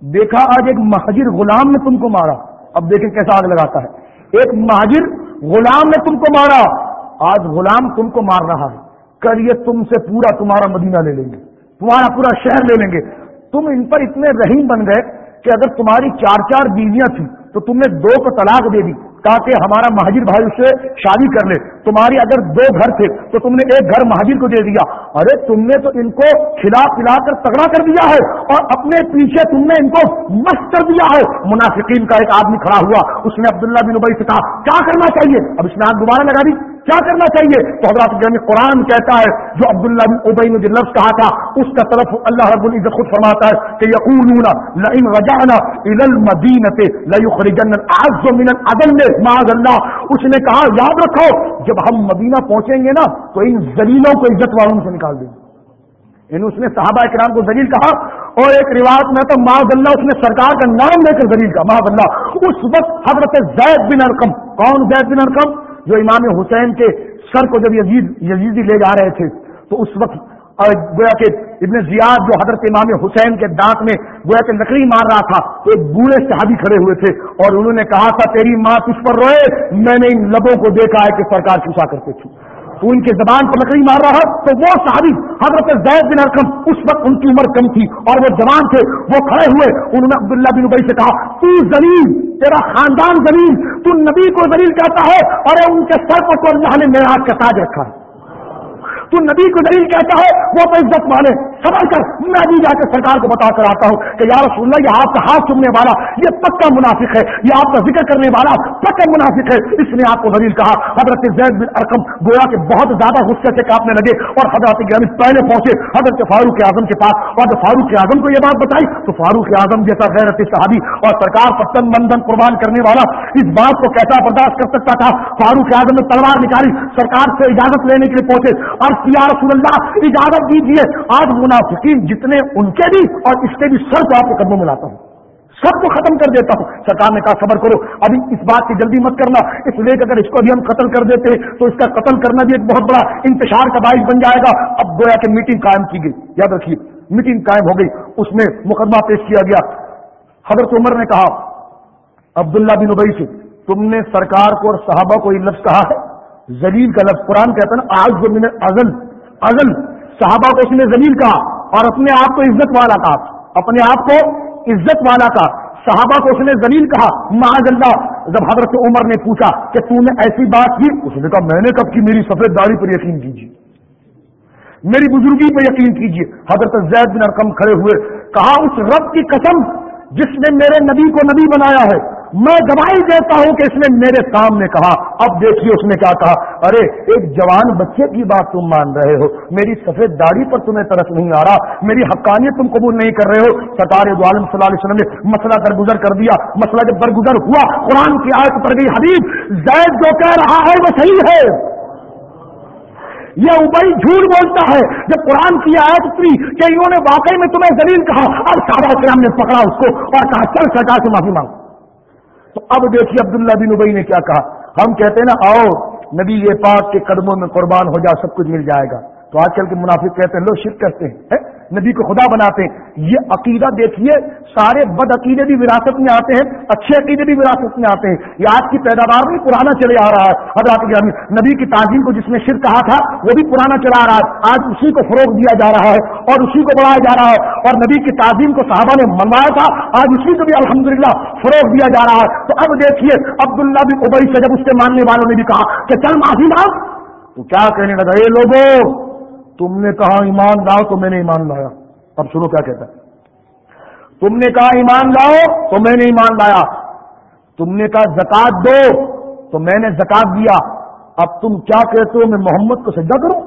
دیکھا آج ایک مہاجر غلام نے تم کو مارا۔ اب دیکھیں کیسا آگ لگاتا ہے۔ ایک مہاجر غلام نے تم کو مارا۔ آج غلام تم کو مار رہا ہے۔ کر یہ تم سے پورا تمہارا مدینہ لے لیں گے۔ تمہارا پورا شہر لے لیں گے۔ تم ان پر اتنے رحیم بن گئے کہ اگر تمہاری چار چار بیویاں تھیں تو تم نے دو کو طلاق دے دی تاکہ ہمارا مہاجر بھائی اس سے شادی کر لے۔ تمہاری اگر دو گھر تھے تو تم نے ایک گھر مہاجر کو دے دیا۔ ارے، تم نے تو ان کو کھلا پلا کر تگڑا کر دیا ہے اور اپنے پیچھے تم نے ان کو مست کر دیا ہے۔ منافقین کا ایک آدمی کھڑا ہوا، اس نے عبداللہ بن ابئی سے کہا، کیا کرنا چاہیے؟ اب اس نے آگ دوبارہ لگا دی۔ کیا کرنا چاہیے؟ تو حضرات یعنی قرآن کہتا ہے، جو عبداللہ بن ابئی نے جو لفظ کہا تھا، اس کا طرف اللہ رب العزت خود فرماتا ہے کہ یقولون، لئن رجعنا الى المدینه ليخرجن الاعز من الاذل معاذ اللہ اس نے کہا، یاد رکھو، جب ہم مدینہ پہنچیں گے نا، تو ان ذلیلوں کو عزت والوں سے نکال دیں گے۔ ان اس نے صحابہ کرام کو ذلیل کہا، اور ایک روایت میں تو معاذ اللہ اس نے سرکار کا نام لے کر ذلیل کہا معاذ اللہ اس وقت حضرت زید بن ارقم، کون زید بن ارقم؟ جو امام حسین کے سر کو جب یزید یزیدی لے جا رہے تھے، تو اس وقت گویا کہ ابن زیاد جو حضرت امام حسین کے دانت میں گویا کہ لکڑی مار رہا تھا، تو ایک بوڑھے صحابی کھڑے ہوئے تھے اور انہوں نے کہا تھا، تیری ماں کچھ پر روئے، میں نے ان لبوں کو دیکھا ہے کہ سرکار چوسا کرتے تھے تو ان کے زبان پر لکڑی مار رہا تو وہ صحابی حضرت زید بن ارکم اس وقت ان کی عمر کم تھی اور وہ جوان تھے، وہ کھڑے ہوئے، انہوں نے عبداللہ بن ابئی سے کہا، تو زمین تیرا خاندان زمین تو نبی کو زلیل کہتا ہے، اور ان کے سر پر تو اللہ نے میرا کا تاج رکھا ہے. تو نبی کو دلیل کہتا ہے، وہ تو عزت مانے۔ سمجھ کر، میں بھی جا کے سرکار کو بتا کر آتا ہوں کہ یا رسول اللہ، یہ آپ کا ہاتھ چومنے والا، یہ پکا منافق ہے، یہ آپ کا ذکر کرنے والا پکا منافق ہے۔ اس نے آپ کو دلیل کہا۔ حضرت زید بن ارکم گویا کہ بہت زیادہ غصے سے کاپنے لگے اور حضرت گرامی پہلے پہنچے۔ حضرت فاروق اعظم کے پاس۔ اور جب فاروق اعظم کو یہ بات بتائی، تو فاروق اعظم جیسا غیرت صحابی اور سرکار پتن مندن قربان کرنے والا اس بات کو کیسا برداشت کر سکتا تھا؟ فاروق اعظم نے تلوار نکالی، سرکار سے اجازت لینے کے لیے پہنچے۔ اور یا رسول اللہ، اجازت دیجیے آج منافقین جتنے ان کے بھی اور اس کے بھی سر کو آپ کے قدموں میں لاتا ہوں۔ سب کو ختم کر دیتا ہوں۔ سرکار نے کہا خبر کرو۔ ابھی اس بات کی جلدی مت کرنا۔ اس لیے کہ اگر اس کو ابھی ہم قتل کر دیتے، تو اس کا قتل کرنا بھی ایک بہت بڑا انتشار کا باعث بن جائے گا۔ اب گویا کہ میٹنگ قائم کی گئی۔ یاد رکھیے، میٹنگ قائم ہو گئی۔ اس میں مقدمہ پیش کیا گیا۔ حضرت عمر نے کہا، عبداللہ بن ابئی سے تم نے سرکار کو اور صحابہ کو یہ لفظ کہا ہے؟ زلیل کا لفظ قرآن کہتا ہے نا آج من ازل ازل، صحابہ کو اس نے زلیل کہا اور اپنے آپ کو عزت والا کہا، اپنے آپ کو عزت والا کہا، صحابہ کو اس نے زلیل کہا معاذ اللہ، جب حضرت عمر نے پوچھا کہ تو نے ایسی بات کی؟ اس نے کہا، میں نے کب کی میری سفید داڑھی پر یقین کیجیے، میری بزرگی پر یقین کیجیے۔ حضرت زید بن ارکم کھڑے ہوئے، کہا، اس رب کی قسم جس نے میرے نبی کو نبی بنایا ہے میں گواہی دیتا ہوں کہ اس نے میرے سامنے کہا۔ اب دیکھیے اس نے کیا کہا۔ ارے، ایک جوان بچے کی بات تم مان رہے ہو۔ میری سفید داڑھی پر تمہیں طرف نہیں آ رہا۔ میری حقانیت تم قبول نہیں کر رہے ہو۔ سرکار عالم صلی اللہ علیہ وسلم نے مسئلہ درگزر کر دیا۔ مسئلہ جب درگزر ہوا، قرآن کی آیت پر گئی حبیب زید جو کہہ رہا ہے، وہ صحیح ہے۔ یہ ابئی جھوٹ بولتا ہے۔ جب قرآن کی آیت اتری کہ انہوں نے واقعی میں تمہیں زلیل کہا، اب صحابہ کرام نے پکڑا اس کو اور کہا، چل سرکار سے معافی مانگ۔ تو اب دیکھیے عبداللہ بن ابئی نے کیا کہا۔ ہم کہتے ہیں نا، آؤ، نبی یہ پاک کے قدموں میں قربان ہو جا، سب کچھ مل جائے گا۔ تو آج کل کے منافق کہتے ہیں، لوگ شرک کرتے ہیں نبی کو خدا بناتے ہیں۔ یہ عقیدہ دیکھیے، سارے بد عقیدے بھی وراثت میں آتے ہیں، اچھے عقیدے بھی وراثت میں آتے ہیں۔ یہ آج کی پیداوار بھی پرانا چلے آ رہا ہے۔ حضرات نبی کی تعظیم کو جس نے شرک کہا تھا، وہ بھی پرانا چلا آ رہا ہے۔ آج اسی کو فروغ دیا جا رہا ہے اور اسی کو بڑھایا جا رہا ہے۔ اور نبی کی تعظیم کو صحابہ نے منوایا تھا، آج اسی کو بھی الحمدللہ فروغ دیا جا رہا ہے۔ تو اب دیکھیے، عبداللہ بھی ابئی سے جب اس کے ماننے والوں نے بھی کہا کہ چل معافی مانگ۔ تو کیا کہنے لگا؟ یہ لوگوں تم نے کہا ایمان لاؤ تو میں نے ایمان لایا۔ اب سنو کیا کہتا ہے۔ تم نے کہا ایمان لاؤ تو میں نے ایمان لایا۔ تم نے کہا زکات دو تو میں نے زکات دیا۔ اب تم کیا کہتے ہو؟ میں محمد کو سجدہ کروں۔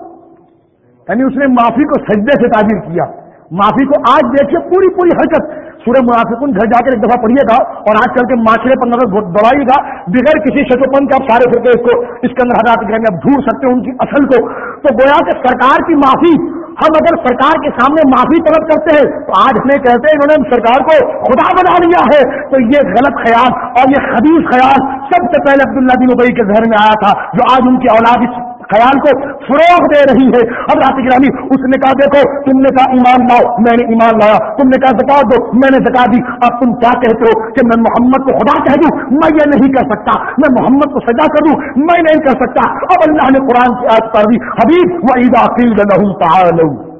یعنی اس نے معافی کو سجدے سے تعبیر کیا۔ معافی کو آج دیکھیے پوری پوری حرکت۔ سورہ منافقن گھر جا کر ایک دفعہ پڑھیے گا اور آج کل کے معاشرے پر نظر دوڑائیے گا، بغیر کسی شکوپن کے آپ سارے فرقے اس کو اس کے اندر حضرات گھر میں آپ ڈھونڈ سکتے ہیں ان کی اصل کو۔ تو گویا کہ سرکار کی معافی، ہم اگر سرکار کے سامنے معافی طلب کرتے ہیں، تو آج ہمیں کہتے ہیں انہوں نے سرکار کو خدا بنا لیا ہے۔ تو یہ غلط خیال اور یہ خبیص خیال سب سے پہلے عبداللہ بن ابئی کے ذہن میں آیا تھا، جو آج ان کی اولاد اس خیال کو فروغ دے رہی ہے۔ اب رات گرامی، اس نے کہا، دیکھو، تم نے کہا ایمان لاؤ، میں نے ایمان لایا۔ تم نے کہا زکا دو، میں نے زکا دی۔ اب تم کیا کہتے ہو کہ میں محمد کو خدا کہہ دوں؟ میں یہ نہیں کر سکتا۔ میں محمد کو سجا کر دوں؟ میں نہیں کر سکتا۔ اب اللہ نے قرآن کی آج پر دی، حبیب، و عیدا لہو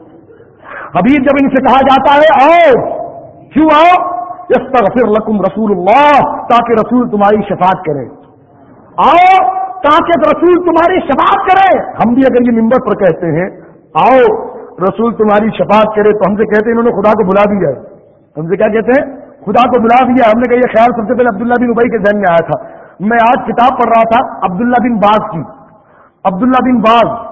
حبیب جب ان سے کہا جاتا ہے، آؤ، کیوں آؤ؟ یستغفر لکم رسول اللہ، تاکہ رسول تمہاری شفاعت کرے۔ آؤ تاکہ رسول تمہاری شفاعت کرے۔ ہم بھی اگر یہ ممبر پر کہتے ہیں، آؤ، رسول تمہاری شفاعت کرے، تو ہم سے کہتے ہیں انہوں نے خدا کو بلا دیا ہے۔ ہم سے کیا کہتے ہیں؟ خدا کو بلا دیا ہم نے کہا، یہ خیال سب سے پہلے عبداللہ بن ابئی کے ذہن میں آیا تھا۔ میں آج کتاب پڑھ رہا تھا عبداللہ بن باز کی۔ عبداللہ بن باز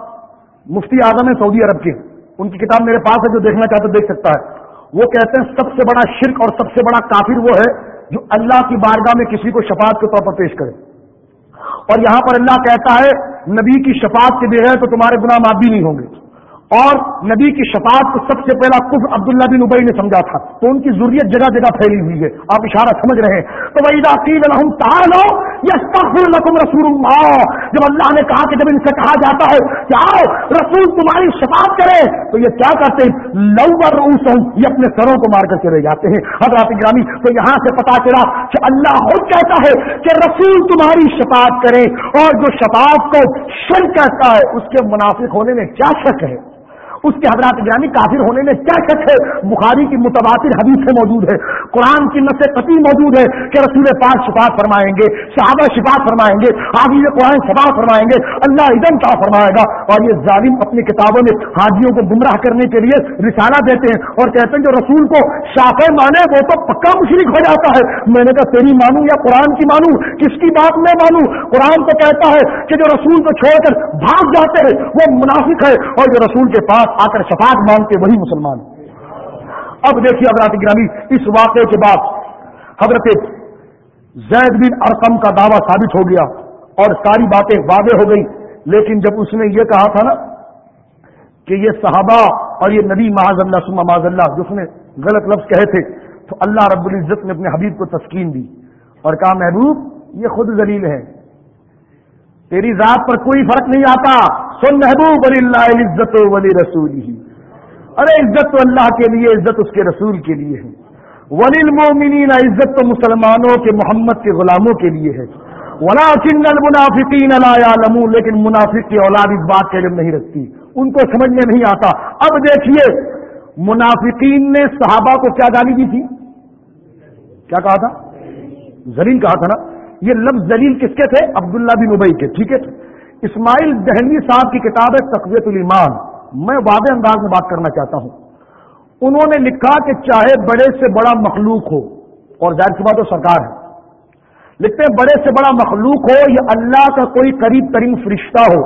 مفتی اعظم ہے سعودی عرب کے۔ ان کی کتاب میرے پاس ہے، جو دیکھنا چاہتے دیکھ سکتا ہے۔ وہ کہتے ہیں، سب سے بڑا شرک اور سب سے بڑا کافر وہ ہے جو اللہ کی بارگاہ میں کسی کو شفاعت کے طور پر پیش کرے۔ اور یہاں پر اللہ کہتا ہے نبی کی شفاعت کے بغیر تو تمہارے گناہ معاف بھی نہیں ہوں گے۔ اور نبی کی شفاعت کو سب سے پہلا کف عبداللہ بن ابئی نے سمجھا تھا، تو ان کی ضروریت جگہ جگہ پھیلی ہوئی ہے۔ آپ اشارہ سمجھ رہے ہیں۔ تو وہی الحم تعالو لکم رسول اللہ جب اللہ نے کہا کہ جب ان سے کہا جاتا ہے کہ آؤ، رسول تمہاری شفاعت کرے، تو یہ کیا کرتے ہیں؟ لو روس یہ اپنے سروں کو مار کر چلے جاتے ہیں۔ حضرات گرامی تو یہاں سے پتا چلا کہ اللہ خود کہتا ہے کہ رسول تمہاری شفاعت کرے۔ اور جو شفاعت کو شر کہتا ہے، اس کے منافق ہونے میں کیا شک ہے؟ اس کے حضرات گرامی کافر ہونے میں کیا شک ہے؟ بخاری کی متبادر حدیث سے موجود ہے، قرآن کی نس قطعی موجود ہے کہ رسول پاک شفاعت فرمائیں گے، صحابہ شفاعت فرمائیں گے حاضی قرآن شفاعت فرمائیں گے، اللہ ادم کیا فرمائے گا؟ اور یہ ظالم اپنی کتابوں میں حاجیوں کو گمراہ کرنے کے لیے رسالہ دیتے ہیں اور کہتے ہیں جو رسول کو شاف مانے وہ تو پکا مشرق ہو جاتا ہے۔ میں نے کہا، تیری مانوں یا قرآن کی مانوں؟ کس کی بات میں مانوں؟ قرآن تو کہتا ہے کہ جو رسول کو چھوڑ کر بھاگ جاتے ہیں، وہ منافق ہے۔ اور جو رسول کے پاس پاس آ کر شفاعت مانگتے وہی مسلمان اب دیکھیے حضرات گرامی، اس واقعے کے بعد حضرت زید بن ارقم کا دعویٰ ثابت ہو گیا اور ساری باتیں واضح ہو گئی لیکن جب اس نے یہ کہا تھا نا کہ یہ صحابہ اور یہ نبی معاذ اللہ سما معاذ اللہ جس نے غلط لفظ کہے تھے، تو اللہ رب العزت نے اپنے حبیب کو تسکین دی اور کہا، محبوب، یہ خود ذلیل ہے، تیری ذات پر کوئی فرق نہیں آتا۔ سن محبوب ولی اللہ عزت ولی رسول ہی ارے عزت تو اللہ کے لیے، عزت اس کے رسول کے لیے ہے۔ ولی المومنین عزت تو مسلمانوں کے محمد کے غلاموں کے لیے ہے۔ ولا چن المنافقین لا لمون لیکن منافق کی اولاد اس بات کے علم نہیں رکھتی۔ ان کو سمجھ میں نہیں آتا۔ اب دیکھیے، منافقین نے صحابہ کو کیا گالی دی تھی؟ کیا کہا تھا؟ زرین کہا تھا نا؟ یہ لفظ زلیل کس کے تھے؟ عبداللہ بن ابئی کے۔ ٹھیک ہے؟ اسماعیل دہلی صاحب کی کتاب ہے تقویت الایمان۔ میں واضح انداز میں بات کرنا چاہتا ہوں۔ انہوں نے لکھا کہ چاہے بڑے سے بڑا مخلوق ہو، اور ظاہر سی بات تو سرکار ہے، لکھتے ہیں بڑے سے بڑا مخلوق ہو یا اللہ کا کوئی قریب ترین فرشتہ ہو،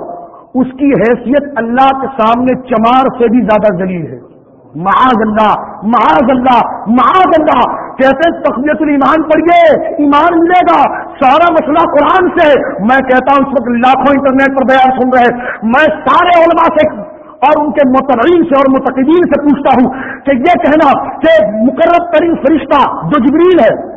اس کی حیثیت اللہ کے سامنے چمار سے بھی زیادہ ذلیل ہے۔ معاذ اللہ معاذ اللہ معاذ اللہ۔ کہتے تقویت الایمان پڑھیے، ایمان ملے گا۔ سارا مسئلہ قرآن سے۔ میں کہتا ہوں، اس وقت لاکھوں انٹرنیٹ پر بیان سن رہے میں سارے علماء سے اور ان کے مترین سے اور متقدین سے پوچھتا ہوں کہ یہ کہنا کہ مقرر ترین فرشتہ جو جبریل ہے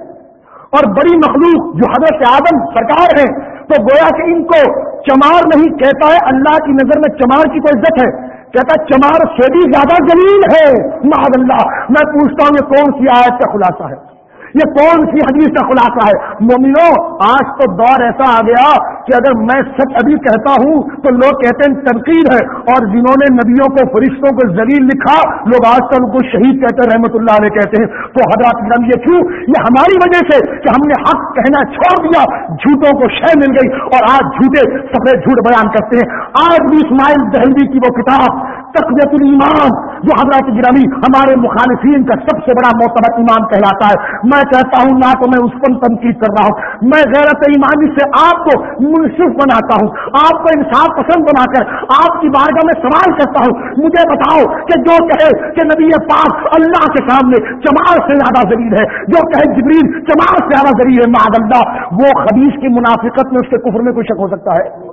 اور بڑی مخلوق جو حضرت آدم سرکار ہے، تو گویا کہ ان کو چمار نہیں، کہتا ہے اللہ کی نظر میں چمار کی کوئی عزت ہے۔ کہتا چمار سے بھی زیادہ زمین ہے. معذ اللہ، میں پوچھتا ہوں یہ کون سی آیت کا خلاصہ ہے؟ یہ کون سی حدیث کا خلاصہ ہے؟ مومنو آج تو دور ایسا آ گیا کہ اگر میں سچ ابھی کہتا ہوں تو لوگ کہتے ہیں تنقید ہے اور جنہوں نے نبیوں کو، فرشتوں کو زلیل لکھا، لوگ آج کل کو شہید کہتے ہیں، رحمت اللہ علیہ کہتے ہیں۔ تو حضرات یہ کیوں؟ یہ ہماری وجہ سے کہ ہم نے حق کہنا چھوڑ دیا، جھوٹوں کو شہ مل گئی اور آج جھوٹے سفید جھوٹ بیان کرتے ہیں۔ آج بھی اسماعیل دہلوی کی وہ کتاب تقویت الایمان، جو حضرات گرامی، ہمارے مخالفین کا سب سے بڑا معتبر ایمان کہلاتا ہے۔ میں کہتا ہوں، نہ تو میں اس پر تنقید کر رہا ہوں۔ میں غیرت ایمانی سے آپ کو منصف بناتا ہوں۔ آپ کو انصاف پسند بنا کر آپ کی بارگاہ میں سوال کرتا ہوں۔ مجھے بتاؤ کہ جو کہے کہ نبی پاک اللہ کے سامنے چمار سے زیادہ ذریع ہے، جو کہے جبریل چمار سے زیادہ ذریع ہے معد اللہ، وہ خبیص کی منافقت میں اس کے کفر میں کوئی شک ہو سکتا ہے؟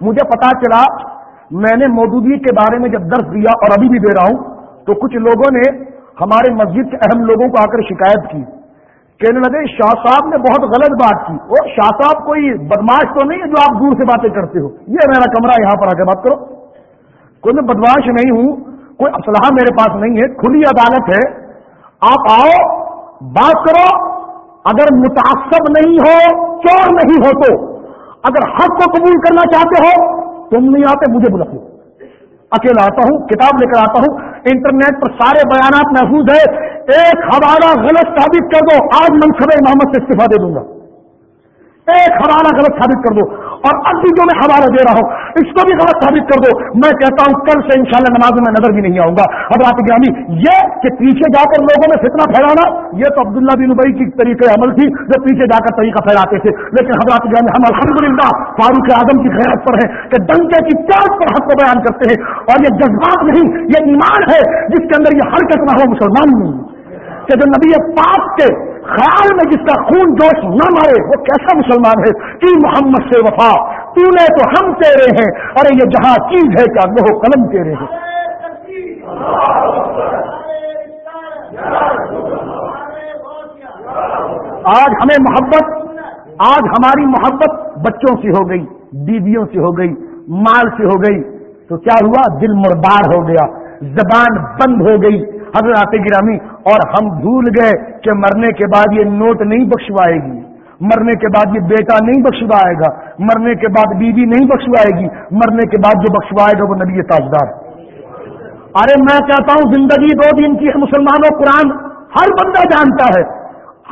مجھے پتا چلا، میں نے مودودی کے بارے میں جب درس دیا اور ابھی بھی دے رہا ہوں، تو کچھ لوگوں نے ہمارے مسجد کے اہم لوگوں کو آ کر شکایت کی، کہنے لگے شاہ صاحب نے بہت غلط بات کی۔ وہ شاہ صاحب کوئی بدماش تو نہیں ہے جو آپ دور سے باتیں کرتے ہو۔ یہ میرا کمرہ یہاں پر آ کے بات کرو۔ کوئی میں بدماش نہیں ہوں، کوئی اسلحہ میرے پاس نہیں ہے، کھلی عدالت ہے۔ آپ آؤ، بات کرو۔ اگر متاثب نہیں ہو، چور نہیں ہو تو۔ اگر حق کو قبول کرنا چاہتے ہو، تم نہیں آتے، مجھے بلا اکیلا آتا ہوں، کتاب لے کر آتا ہوں۔ انٹرنیٹ پر سارے بیانات محفوظ ہے ایک حوالہ غلط ثابت کر دو۔ آج منصب محمد سے استعفی دے دوں گا۔ ایک حوالہ غلط ثابت کر دو۔ اور اب بھی جو میں حوالہ دے رہا ہوں۔ اس کو بھی غلط ثابت کر دو۔ میں کہتا ہوں، کل سے انشاءاللہ نماز میں نظر بھی نہیں آؤں گا۔ اب آپ گرامی، یہ کہ پیچھے جا کر لوگوں میں فتنہ پھیلانا، یہ تو عبداللہ بن ابئی کی طریقے عمل تھی، جو پیچھے جا کر طریقہ پھیلاتے تھے۔ لیکن حضرات گرامی، ہم الحمدللہ فاروق اعظم کی خیرات پر ہیں کہ ڈنکے کی پیاز پر حق کو بیان کرتے ہیں۔ اور یہ جذبات نہیں، یہ ایمان ہے، جس کے اندر یہ حرکت نہ ہو مسلمان۔ نہیں کہ جو نبی پاک کے خیال میں جس کا خون جوش نہ مارے، وہ کیسا مسلمان ہے؟ کہ محمد سے وفا، تو نے تو ہم تیرے ہیں، ارے یہ جہاں چیز ہے کیا وہ قلم تیرے ہیں؟ آج ہمیں محبت، آج ہماری محبت بچوں سے ہو گئی، بیویوں سے ہو گئی، مال سے ہو گئی، تو کیا ہوا؟ دل مردار ہو گیا، زبان بند ہو گئی حضرات گرامی، اور ہم بھول گئے کہ مرنے کے بعد یہ نوٹ نہیں بخشوائے گی۔ مرنے کے بعد یہ بیٹا نہیں بخشوائے گا۔ مرنے کے بعد بیوی نہیں بخشوائے گی۔ مرنے کے بعد جو بخشوائے گا وہ نبی تاجدار۔ ارے میں کہتا ہوں زندگی دو دن کی ہے مسلمانوں، قرآن ہر بندہ جانتا ہے۔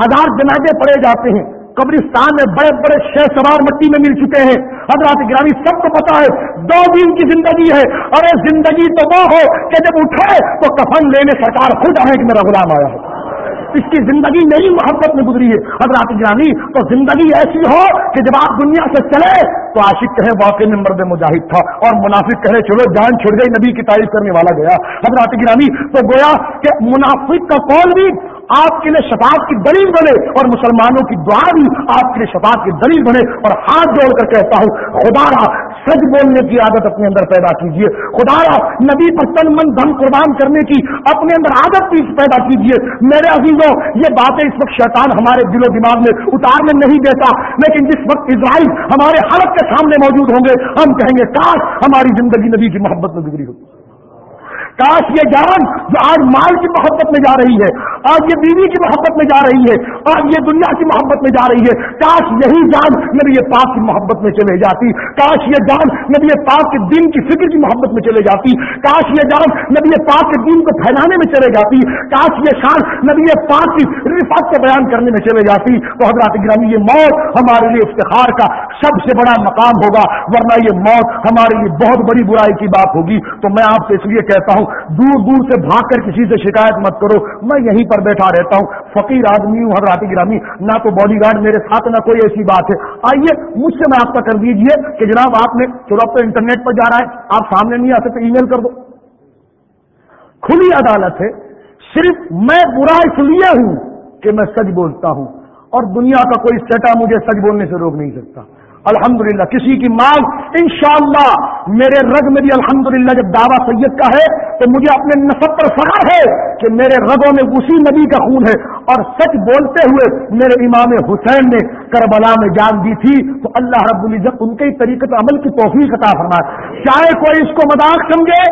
ہزار جنازے پڑے جاتے ہیں۔ قبرستان میں بڑے بڑے شہ سوار مٹی میں مل چکے ہیں۔ حضرات گرانی سب کو پتا ہے، دو دن کی زندگی ہے۔ ارے زندگی تو وہ ہو کہ جب اٹھے تو کفن لینے سرکار خود آئے کہ میرا غلام آیا ہے اس کی زندگی نئی محبت میں گزری ہے۔ حضرات جانی تو زندگی ایسی ہو کہ جب آپ دنیا سے چلے تو عاشق کہیں واقعی میں مرد مجاہد تھا۔ اور منافق کہے، چلو جان چھڑ گئی، نبی کی تعریف کرنے والا گیا۔ حضرات گرانی تو گویا کہ منافق کا قول بھی آپ کے لیے شفاعت کی دلیل بنے اور مسلمانوں کی دعا بھی آپ کے لیے شفاعت کی دلیل بنے اور ہاتھ جوڑ کر کہتا ہوں خدا را سچ بولنے کی عادت اپنے اندر پیدا کیجیے۔ خدا را نبی پر تن من دھن قربان کرنے کی اپنے اندر عادت بھی پیدا کیجیے۔ میرے عزیزوں، یہ باتیں اس وقت شیطان ہمارے دل و دماغ میں اتارنے نہیں دیتا، لیکن جس وقت اسرائیل ہمارے حلق کے سامنے موجود ہوں گے، ہم کہیں گے، کاش ہماری زندگی نبی کی محبت میں گزری ہو۔ کاش یہ جان جو آج مال کی محبت میں جا رہی ہے، آج یہ بیوی کی محبت میں جا رہی ہے، آج یہ دنیا کی محبت میں جا رہی ہے۔ کاش یہی جان نبی یہ پاک کی محبت میں چلے جاتی۔ کاش یہ جان نبی یہ پاک کے دین کی فکر کی محبت میں چلے جاتی۔ کاش یہ جان نبی پاک کے دین کو پھیلانے میں چلے جاتی۔ کاش یہ شان نبی پاک کی رفاق کو بیان کرنے میں چلے جاتی۔ تو حضرات گرامی، یہ موت ہمارے لیے افتخار کا سب سے بڑا مقام ہوگا، ورنہ یہ موت ہمارے لیے بہت بڑی برائی کی بات ہوگی۔ تو میں آپ سے اس لیے کہتا ہوں ہوں۔ دور دور سے بھاگ کر کسی سے شکایت مت کرو۔ میں یہیں پر بیٹھا رہتا ہوں۔ فقیر آدمی ہوں، حضرات گرامی۔ نہ تو باڈی گارڈ میرے ساتھ، نہ کوئی ایسی بات ہے۔ آئیے، مجھ سے میں آپ کا کر دیجیے کہ جناب آپ نے چلو اب تو انٹرنیٹ پر جا رہا ہے۔ آپ سامنے نہیں آتے تو ای میل کر دو۔ کھلی عدالت ہے۔ صرف میں برا اس لیے ہوں کہ میں سچ بولتا ہوں۔ اور دنیا کا کوئی سٹا مجھے سچ بولنے سے روک نہیں سکتا۔ الحمدللہ، کسی کی مانگ، انشاءاللہ، میرے رگ میں بھی الحمدللہ جب دعویٰ سید کا ہے، تو مجھے اپنے نصب پر فخر ہے کہ میرے رگوں میں اسی نبی کا خون ہے۔ اور سچ بولتے ہوئے میرے امام حسین نے کربلا میں جان دی تھی، تو اللہ رب العزت ان کے طریقے عمل کی توفیق عطا فرمائے۔ چاہے کوئی اس کو مذاق سمجھے،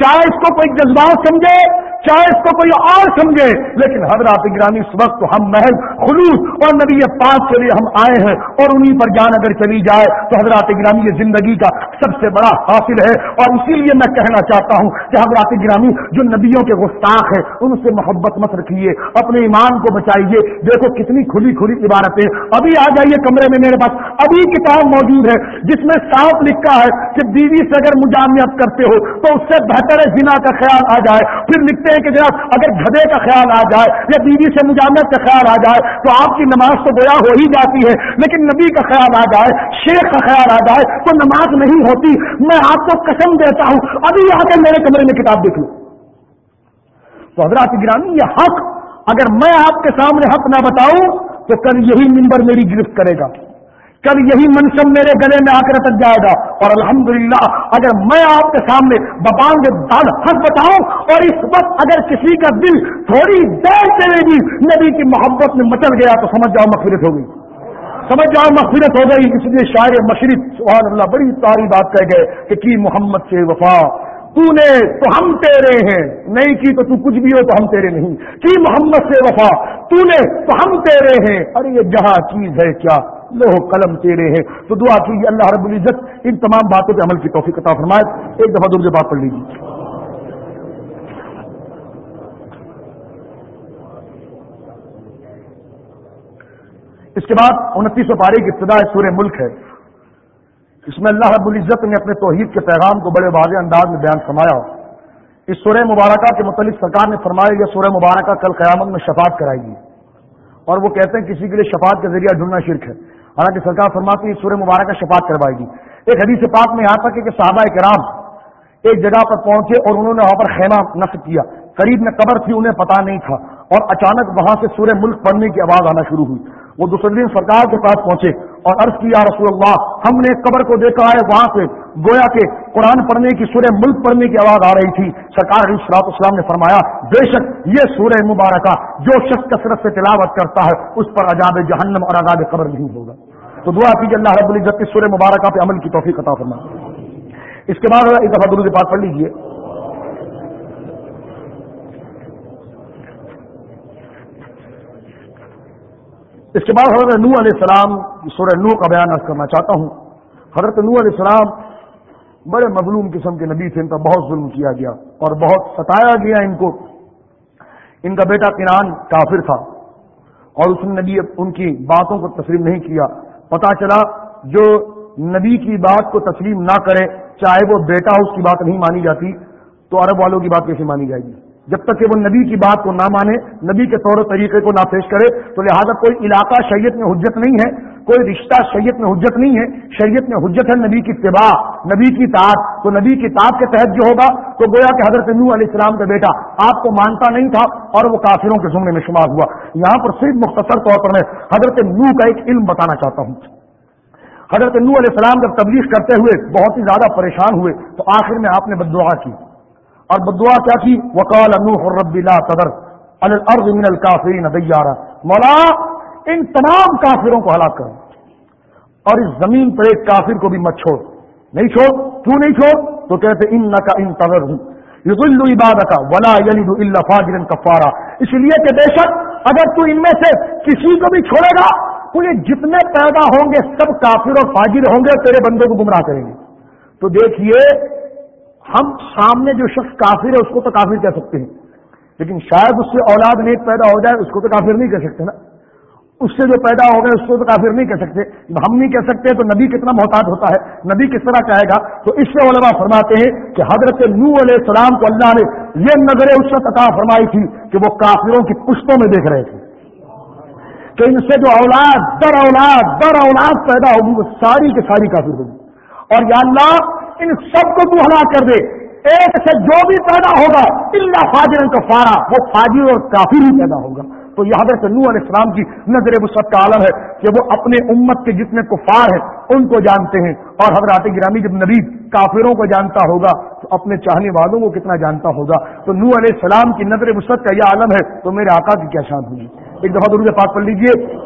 چاہے اس کو کوئی جذبات سمجھے چاہے اس کو کوئی اور سمجھے، لیکن حضرات گرامی اس وقت ہم محض خلوص اور نبی پاک کے لیے ہم آئے ہیں اور انہیں پر جان اگر چلی جائے تو حضرات گرامی یہ زندگی کا سب سے بڑا حاصل ہے اور اسی لیے میں کہنا چاہتا ہوں کہ حضرات گرامی جو نبیوں کے گستاخ ہیں، ان سے محبت مت رکھیے، اپنے ایمان کو بچائیے۔ دیکھو کتنی کھلی کھلی عبارتیں۔ ابھی آ جائیے کمرے میں میرے پاس۔ ابھی کتاب موجود ہے جس میں صاف لکھا ہے کہ بیوی سے اگر مجامعت کرتے ہو تو اس سے بہتر ہے جنا کا خیال آ جائے۔ پھر لکھتے ہیں کہ جناب اگر گھڑے کا خیال آ جائے یا بیوی سے مجامت کا خیال آ جائے تو آپ کی نماز تو گویا ہو ہی جاتی ہے، لیکن نبی کا خیال آ جائے، شیخ کا خیال آ جائے تو نماز نہیں ہوتی۔ میں آپ کو قسم دیتا ہوں، ابھی آ کے میرے کمرے میں کتاب دیکھ لوں تو حضرات گرانی یہ حق، اگر میں آپ کے سامنے حق نہ بتاؤں تو کل یہی ممبر میری گرفت کرے گا۔ کل یہی منصب میرے گلے میں آ کر اتک جائے گا۔ اور الحمدللہ، اگر میں آپ کے سامنے بپانگ داد حق بتاؤں، اور اس وقت اگر کسی کا دل تھوڑی دیر چلے گی، نبی کی محبت میں مچل گیا تو سمجھ جاؤ مغفرت ہو گئی سمجھ جاؤ مغفرت ہو گئی، اس لیے شاعر مشرق، سبحان اللہ، بڑی ساری بات کہہ گئے کہ کی محمد سے وفا۔ تو نے تو ہم تیرے ہیں نہیں کی تو تو کچھ بھی ہو تو ہم تیرے نہیں کی محمد سے وفا؟ تو نے تو ہم تیرے ہیں۔ ارے یہ جہاں چیز ہے کیا؟ لوہ قلم تیرے ہیں۔ تو دعا کیجیے اللہ رب العزت ان تمام باتوں پہ عمل کی توفیق عطا فرمائے۔ ایک دفعہ دور سے بات پڑھ لیجیے۔ اس کے بعد انتیس سو پارے کی ابتدا سورہ ملک ہے۔ اس میں اللہ رب العزت نے اپنے توحید کے پیغام کو بڑے واضح انداز میں بیان فرمایا اس سورہ مبارکہ کے متعلق سرکار نے فرمایا، یہ سورہ مبارکہ کل قیامت میں شفاعت کرائے گی۔ اور وہ کہتے ہیں کسی کے لیے شفاعت کے ذریعہ ڈھونڈنا شرک ہے۔ حالانکہ سرکار فرماتی ہے سورہ مبارکہ شفاعت کروائے گی۔ ایک حدیث پاک میں یہاں تک کہ صحابہ کرام ایک جگہ پر پہنچے اور انہوں نے وہاں پر خیمہ نصب کیا۔ قریب میں قبر تھی، انہیں پتا نہیں تھا۔ اور اچانک وہاں سے سورہ ملک پڑھنے کی آواز آنا شروع ہوئی۔ وہ دوسرے دن سرکار کے پاس پہنچے۔ اور عرض کیا رسول اللہ، ہم نے قبر کو دیکھا ہے، وہاں سے گویا کے قرآن پڑھنے کی، سورہ ملک پڑھنے کی آواز آ رہی تھی۔ سرکار علیہ السلاط اسلام نے فرمایا، بے شک یہ سورہ مبارکہ جو شخص کثرت سے تلاوت کرتا ہے، اس پر عذاب جہنم اور عذاب قبر نہیں ہوگا۔ تو دعا کیجیے اللہ رب العزت سورہ مبارکہ پہ عمل کی توفیق عطا فرما اس کے بعد ایک دفعہ درود پاک پڑھ لیجیے اس کے بعد حضرت نو علیہ السلام، سورہ نو کا بیان کرنا چاہتا ہوں۔ حضرت نو علیہ السلام بڑے مظلوم قسم کے نبی تھے، ان کا بہت ظلم کیا گیا اور بہت ستایا گیا ان کو۔ ان کا بیٹا کنان کافر تھا اور اس نے نبی ان کی باتوں کو تسلیم نہیں کیا۔ پتا چلا جو نبی کی بات کو تسلیم نہ کرے، چاہے وہ بیٹا اس کی بات نہیں مانی جاتی، تو عرب والوں کی بات کیسے مانی جائے گی؟ جب تک کہ وہ نبی کی بات کو نہ مانے، نبی کے طور و طریقے کو نہ پیش کرے، تو لہذا کوئی علاقہ شریعت میں حجت نہیں ہے، کوئی رشتہ شریعت میں حجت نہیں ہے۔ شریعت میں حجت ہے نبی کی اتباع، نبی کی تعت تو نبی کی تعت کے تحت جو ہوگا، تو گویا کہ حضرت نو علیہ السلام کا بیٹا آپ کو مانتا نہیں تھا اور وہ کافروں کے زمرے میں شمار ہوا۔ یہاں پر صرف مختصر طور پر میں حضرت نو کا ایک علم بتانا چاہتا ہوں۔ حضرت نو علیہ السلام جب تبلیغ کرتے ہوئے بہت ہی زیادہ پریشان ہوئے، تو آخر میں آپ نے بدعا کی۔ اور بدعا کیا کی وکال نوح رب لا تذر الارض من الکافرین دیارا مولا، ان تمام کافروں کو ہلاک کرو اور اس زمین پر ایک کافر کو بھی مت چھوڑ۔ نہیں چھوڑ؟ کیوں نہیں چھوڑ؟ تو کہتے ان کا ان تذر ہوں یضل عبادك ولا يلد الا فاجرا كفارا۔ اس لیے کہ بے شک اگر تو ان میں سے کسی کو بھی چھوڑے گا، تو یہ جتنے پیدا ہوں گے، سب کافر اور فاجر ہوں گے تیرے بندوں کو گمراہ کریں گے۔ تو دیکھیے ہم سامنے جو شخص کافر ہے اس کو تو کافر کہہ سکتے ہیں۔ لیکن شاید اس سے اولاد نیک پیدا ہو جائے، اس کو تو کافر نہیں کہہ سکتے نا۔ اس سے جو پیدا ہو گئے، اس کو تو کافر نہیں کہہ سکتے۔ ہم نہیں کہہ سکتے تو نبی کتنا محتاط ہوتا ہے، نبی کس طرح کہے گا؟ تو اس سے علماء فرماتے ہیں کہ حضرت نو علیہ السلام کو اللہ نے یہ نظر اس وقت عطا فرمائی تھی کہ وہ کافروں کی پشتوں میں دیکھ رہے تھے۔ کہ ان سے جو اولاد، در اولاد در اولاد پیدا ہوگی، وہ ساری کی ساری کافر ہوگی۔ اور یا اللہ ان سب کو تو ہلاک کر دے۔ ایک سے جو بھی پیدا ہوگا اللہ فاجر کا فارا وہ فاجر اور کافی ہی پیدا ہوگا۔ تو یہ حضرت نو علیہ السلام کی نظر وسعت کا عالم ہے کہ وہ اپنے امت کے جتنے کفار ہیں، ان کو جانتے ہیں۔ اور حضرات گرامی جب نبی کافروں کو جانتا ہوگا، تو اپنے چاہنے والوں کو کتنا جانتا ہوگا۔ تو نو علیہ السلام کی نظر وسعت کا یہ عالم ہے، تو میرے آقا کی کیا شان ہوگی؟ ایک دفعہ درود پاک پڑھ لیجیے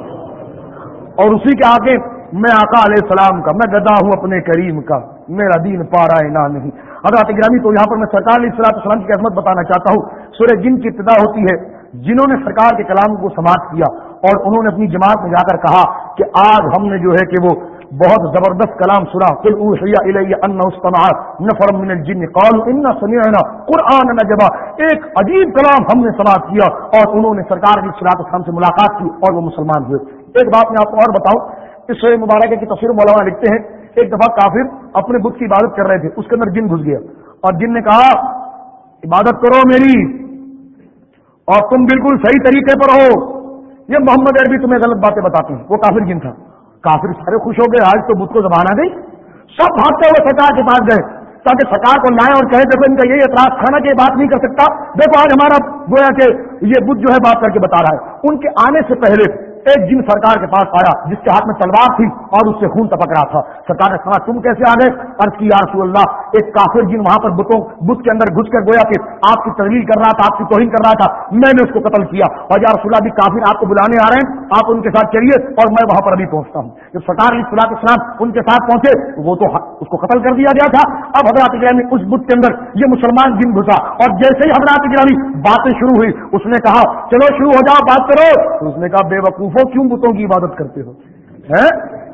اور اسی کے آگے میں آقا علیہ السلام کا، میں گدا ہوں اپنے کریم کا۔ میرا دین پارا نہ نہیں۔ حضرات گرامی، تو یہاں پر میں سرکار علیہ السلام السلام کی عظمت بتانا چاہتا ہوں۔ سورہ جن کی ابتدا ہوتی ہے، جنہوں نے سرکار کے کلام کو سماعت کیا اور انہوں نے اپنی جماعت میں جا کر کہا کہ آج ہم نے جو ہے کہ وہ بہت زبردست کلام سنا۔ کل نفر من الجن۔ قالوا ان سمعنا قرآن نجبا۔ ایک عجیب کلام ہم نے سماعت کیا اور انہوں نے سرکار کی صلاحت السلام سے ملاقات کی اور وہ مسلمان ہوئے۔ ایک بات میں آپ کو اور بتاؤں، اس مبارکہ کی تصویر مولانا لکھتے ہیں ایک دفعہ کافر اپنے بت کی عبادت کر رہے تھے، اس کے اندر جن گھس گیا۔ اور جن نے کہا، عبادت کرو میری، اور تم بالکل صحیح طریقے پر ہو۔ یہ محمد عربی تمہیں غلط باتیں بتاتے ہیں۔ وہ کافر جن تھا۔ کافر سارے خوش ہو گئے، آج تو بدھ کو زبان آ گئی۔ سب بھاگتے ہوئے سرکار کے پاس گئے، تاکہ سرکار کو لائیں اور کہے، دیکھو، ان کا یہی اعتراض تھا نا کہ بات نہیں کر سکتا۔ دیکھو، آج ہمارا گویا کہ یہ بدھ جو ہے بات کر کے بتا رہا ہے۔ ان کے آنے سے پہلے ایک جن سرکار کے پاس آیا جس کے ہاتھ میں تلوار تھی اور اس سے خون ٹپک رہا تھا۔ سرکار نے سنا تم کیسے آ گئے؟ عرض کی رسول اللہ، ایک کافر جن وہاں پر بتوں، بت کے اندر گھس کر گویا کہ آپ کی تجویز کر رہا تھا، آپ کی توہین کر رہا تھا، میں نے اس کو قتل کیا۔ اور یا رسول اللہ، بھی کافر آپ کو بلانے آ رہے ہیں، آپ ان کے ساتھ چلیے اور میں وہاں پر ابھی پہنچتا ہوں۔ جب سرکار علی صلاح اسلام ان کے ساتھ پہنچے، وہ تو اس کو قتل کر دیا گیا تھا۔ اب حضرات گرامی اس بت کے اندر یہ مسلمان جن گھسا۔ اور جیسے ہی حضرات گرامی باتیں شروع ہوئی اس نے کہا، چلو شروع ہو جاؤ، بات کرو۔ اس نے کہا، بے وقوف ہو کیوں بتوں کی عبادت کرتے ہو؟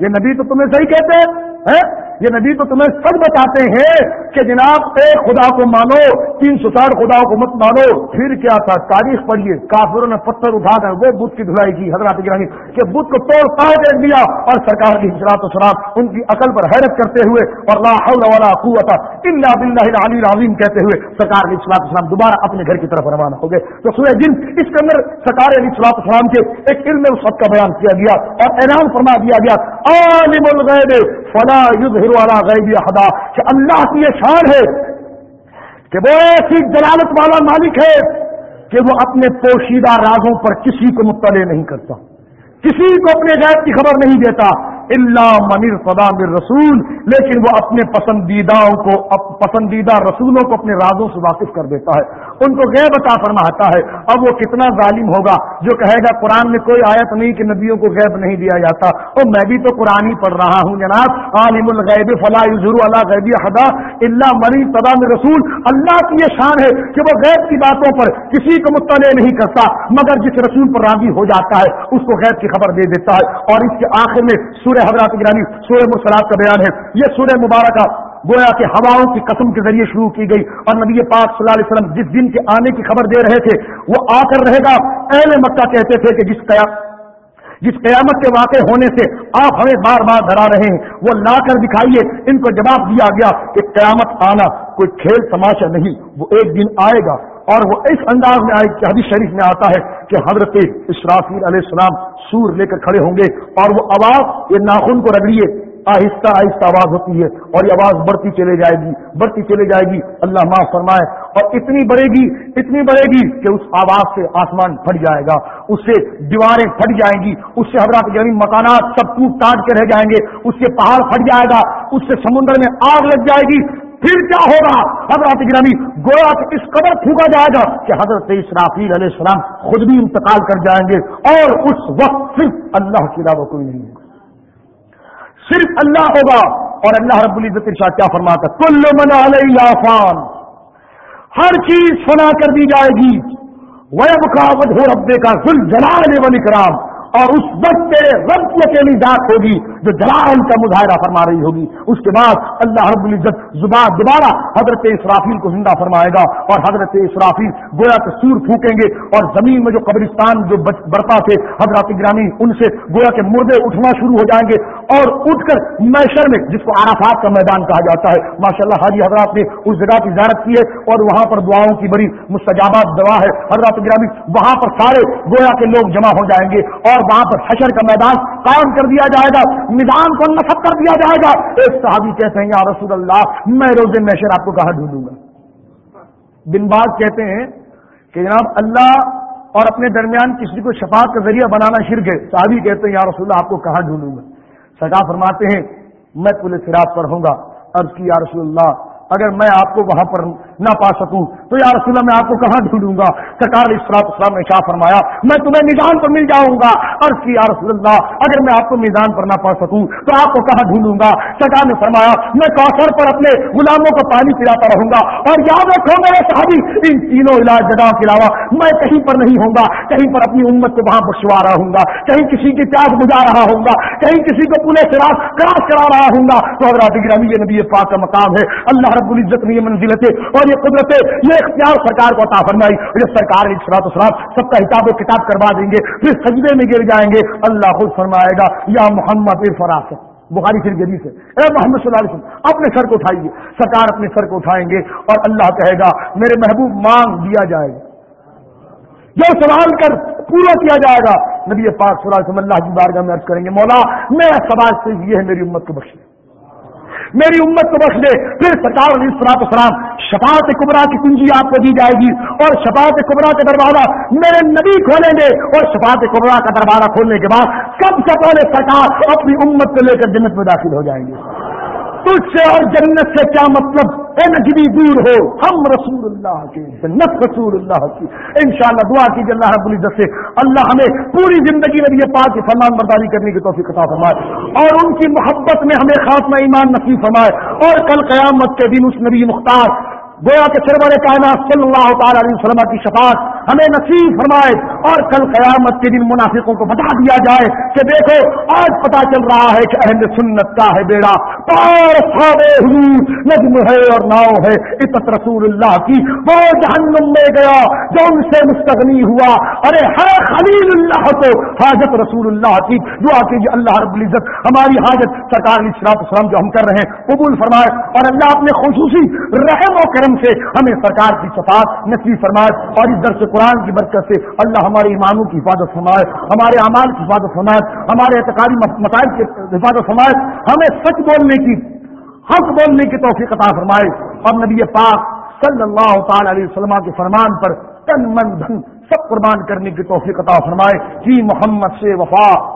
یہ نبی تو تمہیں صحیح کہتے ہیں؟ یہ نبی تو تمہیں سب بتاتے ہیں کہ جناب ایک خدا کو مانو، تین سو ساٹھ خدا کو مت مانو، پھر کیا تھا؟ تاریخ پڑھیے کافروں نے پتھر اٹھا کر وہ بدھ کی دھلائی کی حضرات گرانی کہ بدھ کو توڑ پاؤ دیکھ دیا اور سرکار کی حسرات و شراب ان کی عقل پر حیرت کرتے ہوئے اور لا حول ولا قوت الا باللہ العلی العظیم کہتے ہوئے سرکار علیہ السلام السلام دوبارہ اپنے گھر کی طرف روانہ ہو گئے۔ تو سورہ جن، اس کے اندر سرکار علیہ السلام السلام کے ایک علم اس وقت کا بیان کیا گیا اور اعلان فرما دیا گیا عالم الغیب، فلا یظہر علی غیب احدا، کہ اللہ کی یہ شان ہے کہ وہ ایسی جلالت والا مالک ہے کہ وہ اپنے پوشیدہ رازوں پر کسی کو مطلع نہیں کرتا، کسی کو اپنے غیب کی خبر نہیں دیتا اللہ منیر فدام رسول لیکن وہ اپنے پسندیدہ کو پسندیدہ رسولوں کو اپنے رازوں سے واقف کر دیتا ہے۔ ان کو غیب عطا فرماتا ہے۔ اب وہ کتنا ظالم ہوگا جو کہے گا قرآن میں کوئی آیت نہیں کہ نبیوں کو غیب نہیں دیا جاتا۔ اور میں بھی تو قرآن ہی پڑھ رہا ہوں جناب۔ عالم الغیب فلاح ضرور اللہ غیبی خدا اللہ منی فدام رسول اللہ کی یہ شان ہے کہ وہ غیب کی باتوں پر کسی کو مطلع نہیں کرتا، مگر جس رسول پر راضی ہو جاتا ہے، اس کو غیب کی خبر دے دیتا ہے۔ اور اس کے آخر میں سورہ حضرات گرانی، سورہ مرسلات کا بیان ہے۔ یہ سورہ مبارکہ گویا کہ ہواؤں کی قسم کے ذریعے شروع کی گئی۔ اور نبی پاک صلی اللہ علیہ وسلم جس دن کے آنے کی خبر دے رہے تھے، وہ آ کر رہے گا۔ اہل مکہ کہتے تھے کہ جس قیا، جس قیامت کے واقع ہونے سے آپ ہمیں بار بار ڈرا رہے ہیں، وہ لا کر دکھائیے۔ ان کو جواب دیا گیا کہ قیامت آنا کوئی کھیل تماشا نہیں، وہ ایک دن آئے گا۔ اور وہ اس انداز میں آئے کہ حدیث شریف میں آتا ہے کہ حضرت اسرافیل علیہ السلام سور لے کر کھڑے ہوں گے اور وہ آواز یہ ناخن کو رگڑیے آہستہ آہستہ آواز ہوتی ہے اور یہ آواز بڑھتی چلے جائے گی، بڑھتی چلے جائے گی۔ اللہ معاف فرمائے اور اتنی بڑھے گی، اتنی بڑھے گی کہ اس آواز سے آسمان پھٹ جائے گا، اس سے دیواریں پھٹ جائیں گی، اس سے حضرات یعنی مکانات سب ٹوٹ ٹاٹ کے رہ جائیں گے، اس سے پہاڑ پھٹ جائے گا، اس سے سمندر میں آگ لگ جائے گی۔ پھر کیا ہوگا؟ حضرت گرامی گویا کہ اس قدر پھونکا جائے گا کہ حضرت اسرافیل علیہ السلام خود بھی انتقال کر جائیں گے اور اس وقت صرف اللہ کی علاوہ کوئی نہیں ہوگا صرف اللہ ہوگا اور اللہ رب العزت ارشاد کیا فرماتا کل من علیہ فان ہر چیز فنا کر دی جائے گی۔ ویب کا وجہ ربے کا ذل جلال و اکرام اور اس وقت تیرے رب کی اکیلی ذات ہوگی جو جلال کا مظاہرہ فرما رہی ہوگی۔ اس کے بعد اللہ رب العزت زبان دوبارہ حضرت اسرافیل کو زندہ فرمائے گا اور حضرت اسرافیل گویا کے سور پھونکیں گے اور زمین میں جو قبرستان جو برپا تھے، حضرت گرامی، ان سے گویا کے مردے اٹھنا شروع ہو جائیں گے اور اٹھ کر میشر میں، جس کو عرفات کا میدان کہا جاتا ہے۔ ماشاء اللہ حاجی حضرات نے اس جگہ کی زیارت کی ہے اور وہاں پر دعاؤں کی بڑی مستجابات، دعا ہے۔ حضرت گرامی، وہاں پر سارے گویا کے لوگ جمع ہو جائیں گے اور وہاں پر حشر کا میدان قائم کر دیا جائے گا، نظام کو نصب کر دیا جائے گا۔ ایک صحابی کہتے ہیں، یا رسول اللہ، میں روز محشر آپ کو کہاں ڈھونڈوں گا۔ بن باز کہتے ہیں کہ جناب، اللہ اور اپنے درمیان کسی کو شفاعت کا ذریعہ بنانا شرک ہے۔ صحابی کہتے ہیں، یا رسول اللہ، آپ کو کہاں ڈھونڈوں گا۔ سرکار فرماتے ہیں، میں پولیس سراج پر ہوں گا۔ عرض کی، یا رسول اللہ اگر میں آپ کو وہاں پر نہ پا سکوں تو یا رسول اللہ، میں آپ کو کہاں ڈھونڈوں گا؟ سرکار اسلام اسلام نے کیا فرمایا، میں تمہیں میدان پر مل جاؤں گا۔ اور کی، یا رسول اللہ، اگر میں آپ کو میدان پر نہ پا سکوں تو آپ کو کہاں ڈھونڈوں گا؟ سرکار نے فرمایا، میں کوثر پر اپنے غلاموں کو پانی پلاتا رہوں گا۔ اور یاد رکھو میرے صحابی، ان تینوں علاج جگہ کے علاوہ میں کہیں پر نہیں ہوں گا۔ کہیں پر اپنی امت کو وہاں بخشوا رہا ہوں گا۔ کہیں کسی کی پیاس بجا رہا ہوں گا۔ کہیں کسی کو پورے شراک کراس کرا رہا ہوں گا۔ تو حضرات یہ نبی پاک کا مقام ہے۔ اللہ رب العزت نے یہ منزلت اور یہ قدرت یہ اختیار سرکار کو عطا فرمائی۔ جب سرکار علیہ سرات سرات سب کا حساب و کتاب کروا دیں گے، پھر سجدے میں گر جائیں گے، اللہ خود فرمائے گا، یا محمد فراست بخاری پھر گری سے اے محمد صلی اللہ علیہ وسلم، اپنے سر کو اٹھائیے۔ سرکار اپنے سر کو اٹھائیں گے اور اللہ کہے گا، میرے محبوب مانگ دیا جائے گا۔ جو سوال کر پورا کیا جائے گا، نبی پاک صلی اللہ علیہ وسلم اللہ کی بارگاہ میں عرض کریں گے، مولا میرا سوال صرف یہ ہے، میری امت کو بخشے۔ میری امت کو بخش دے، پھر سرکار علیہ السلام السلام شفاعت کبرا کی کنجی آپ کو دی جائے گی اور شفاعت کبرا کا دروازہ میرے نبی کھولیں گے اور شفاعت کبرا کا دروازہ کھولنے کے بعد سب سے پہلے سرکار اپنی امت کو لے کر جنت میں داخل ہو جائیں گے۔ تجھ سے اور جنت سے کیا مطلب؟ اے نجبی دور ہو، ہم رسول اللہ کے جنت، رسول اللہ کی۔ انشاءاللہ دعا کیجیے اللہ رب العزت سے۔ اللہ ہمیں پوری زندگی میں یہ پاک کی فرمان برداری کرنے کی توفیق عطا فرمائے۔ اور ان کی محبت میں ہمیں خاتمہ ایمان نصیب فرمائے۔ اور کل قیامت کے دن اس نبی مختار، گویا کے سرور کائنات صلی اللہ تعالی علیہ وسلم کی شفاعت ہمیں نصیب فرمائے اور کل قیامت کے دن منافقوں کو بتا دیا جائے کہ دیکھو، آج پتا چل رہا ہے کہ اہم سنت کا ہے بیڑا۔ پار نجم ہے اور ناؤ ہے۔ عطت رسول اللہ کی وہ جہنم میں گیا جو ان سے مستغنی ہوا۔ ارے ہے خلیل اللہ کو حاجت رسول اللہ کی دعا کیجیے، اللہ رب العزت ہماری حاجت سرکار اسلام اسلام جو ہم کر رہے ہیں قبول فرمائے اور اللہ اپنے خصوصی رحم و کرم سے ہمیں سرکار کی صفات نصیب فرمائے اور اس درس قرآن کی برکت سے اللہ ہمارے ایمانوں کی حفاظت فرمائے، ہمارے اعمال کی حفاظت فرمائے، ہمارے اعتقادی مسائل کی حفاظت فرمائے، ہمیں سچ بولنے کی، حق بولنے کی توفیق عطا فرمائے۔ اور نبی پاک صلی اللہ تعالی علیہ وسلم کے فرمان پر تن من دھن سب قربان کرنے کی توفیق عطا فرمائے۔ جی محمد سے وفا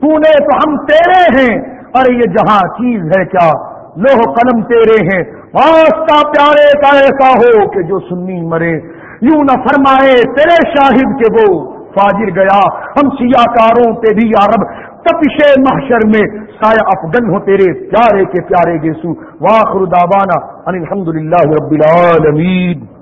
تو نے تو ہم تیرے ہیں، ارے یہ جہاں چیز ہے کیا؟ لوہ قلم تیرے ہیں۔ واسطہ پیارے کا ایسا ہو کہ جو سنی مرے۔ یوں نہ فرمائے، تیرے شاہد کے وہ فاجر گیا۔ ہم سیاہ کاروں پہ بھی عرب تپش محشر میں سایہ افغن ہو تیرے پیارے کے پیارے گیسو واخر دعوانا الحمد للہ رب العالمین۔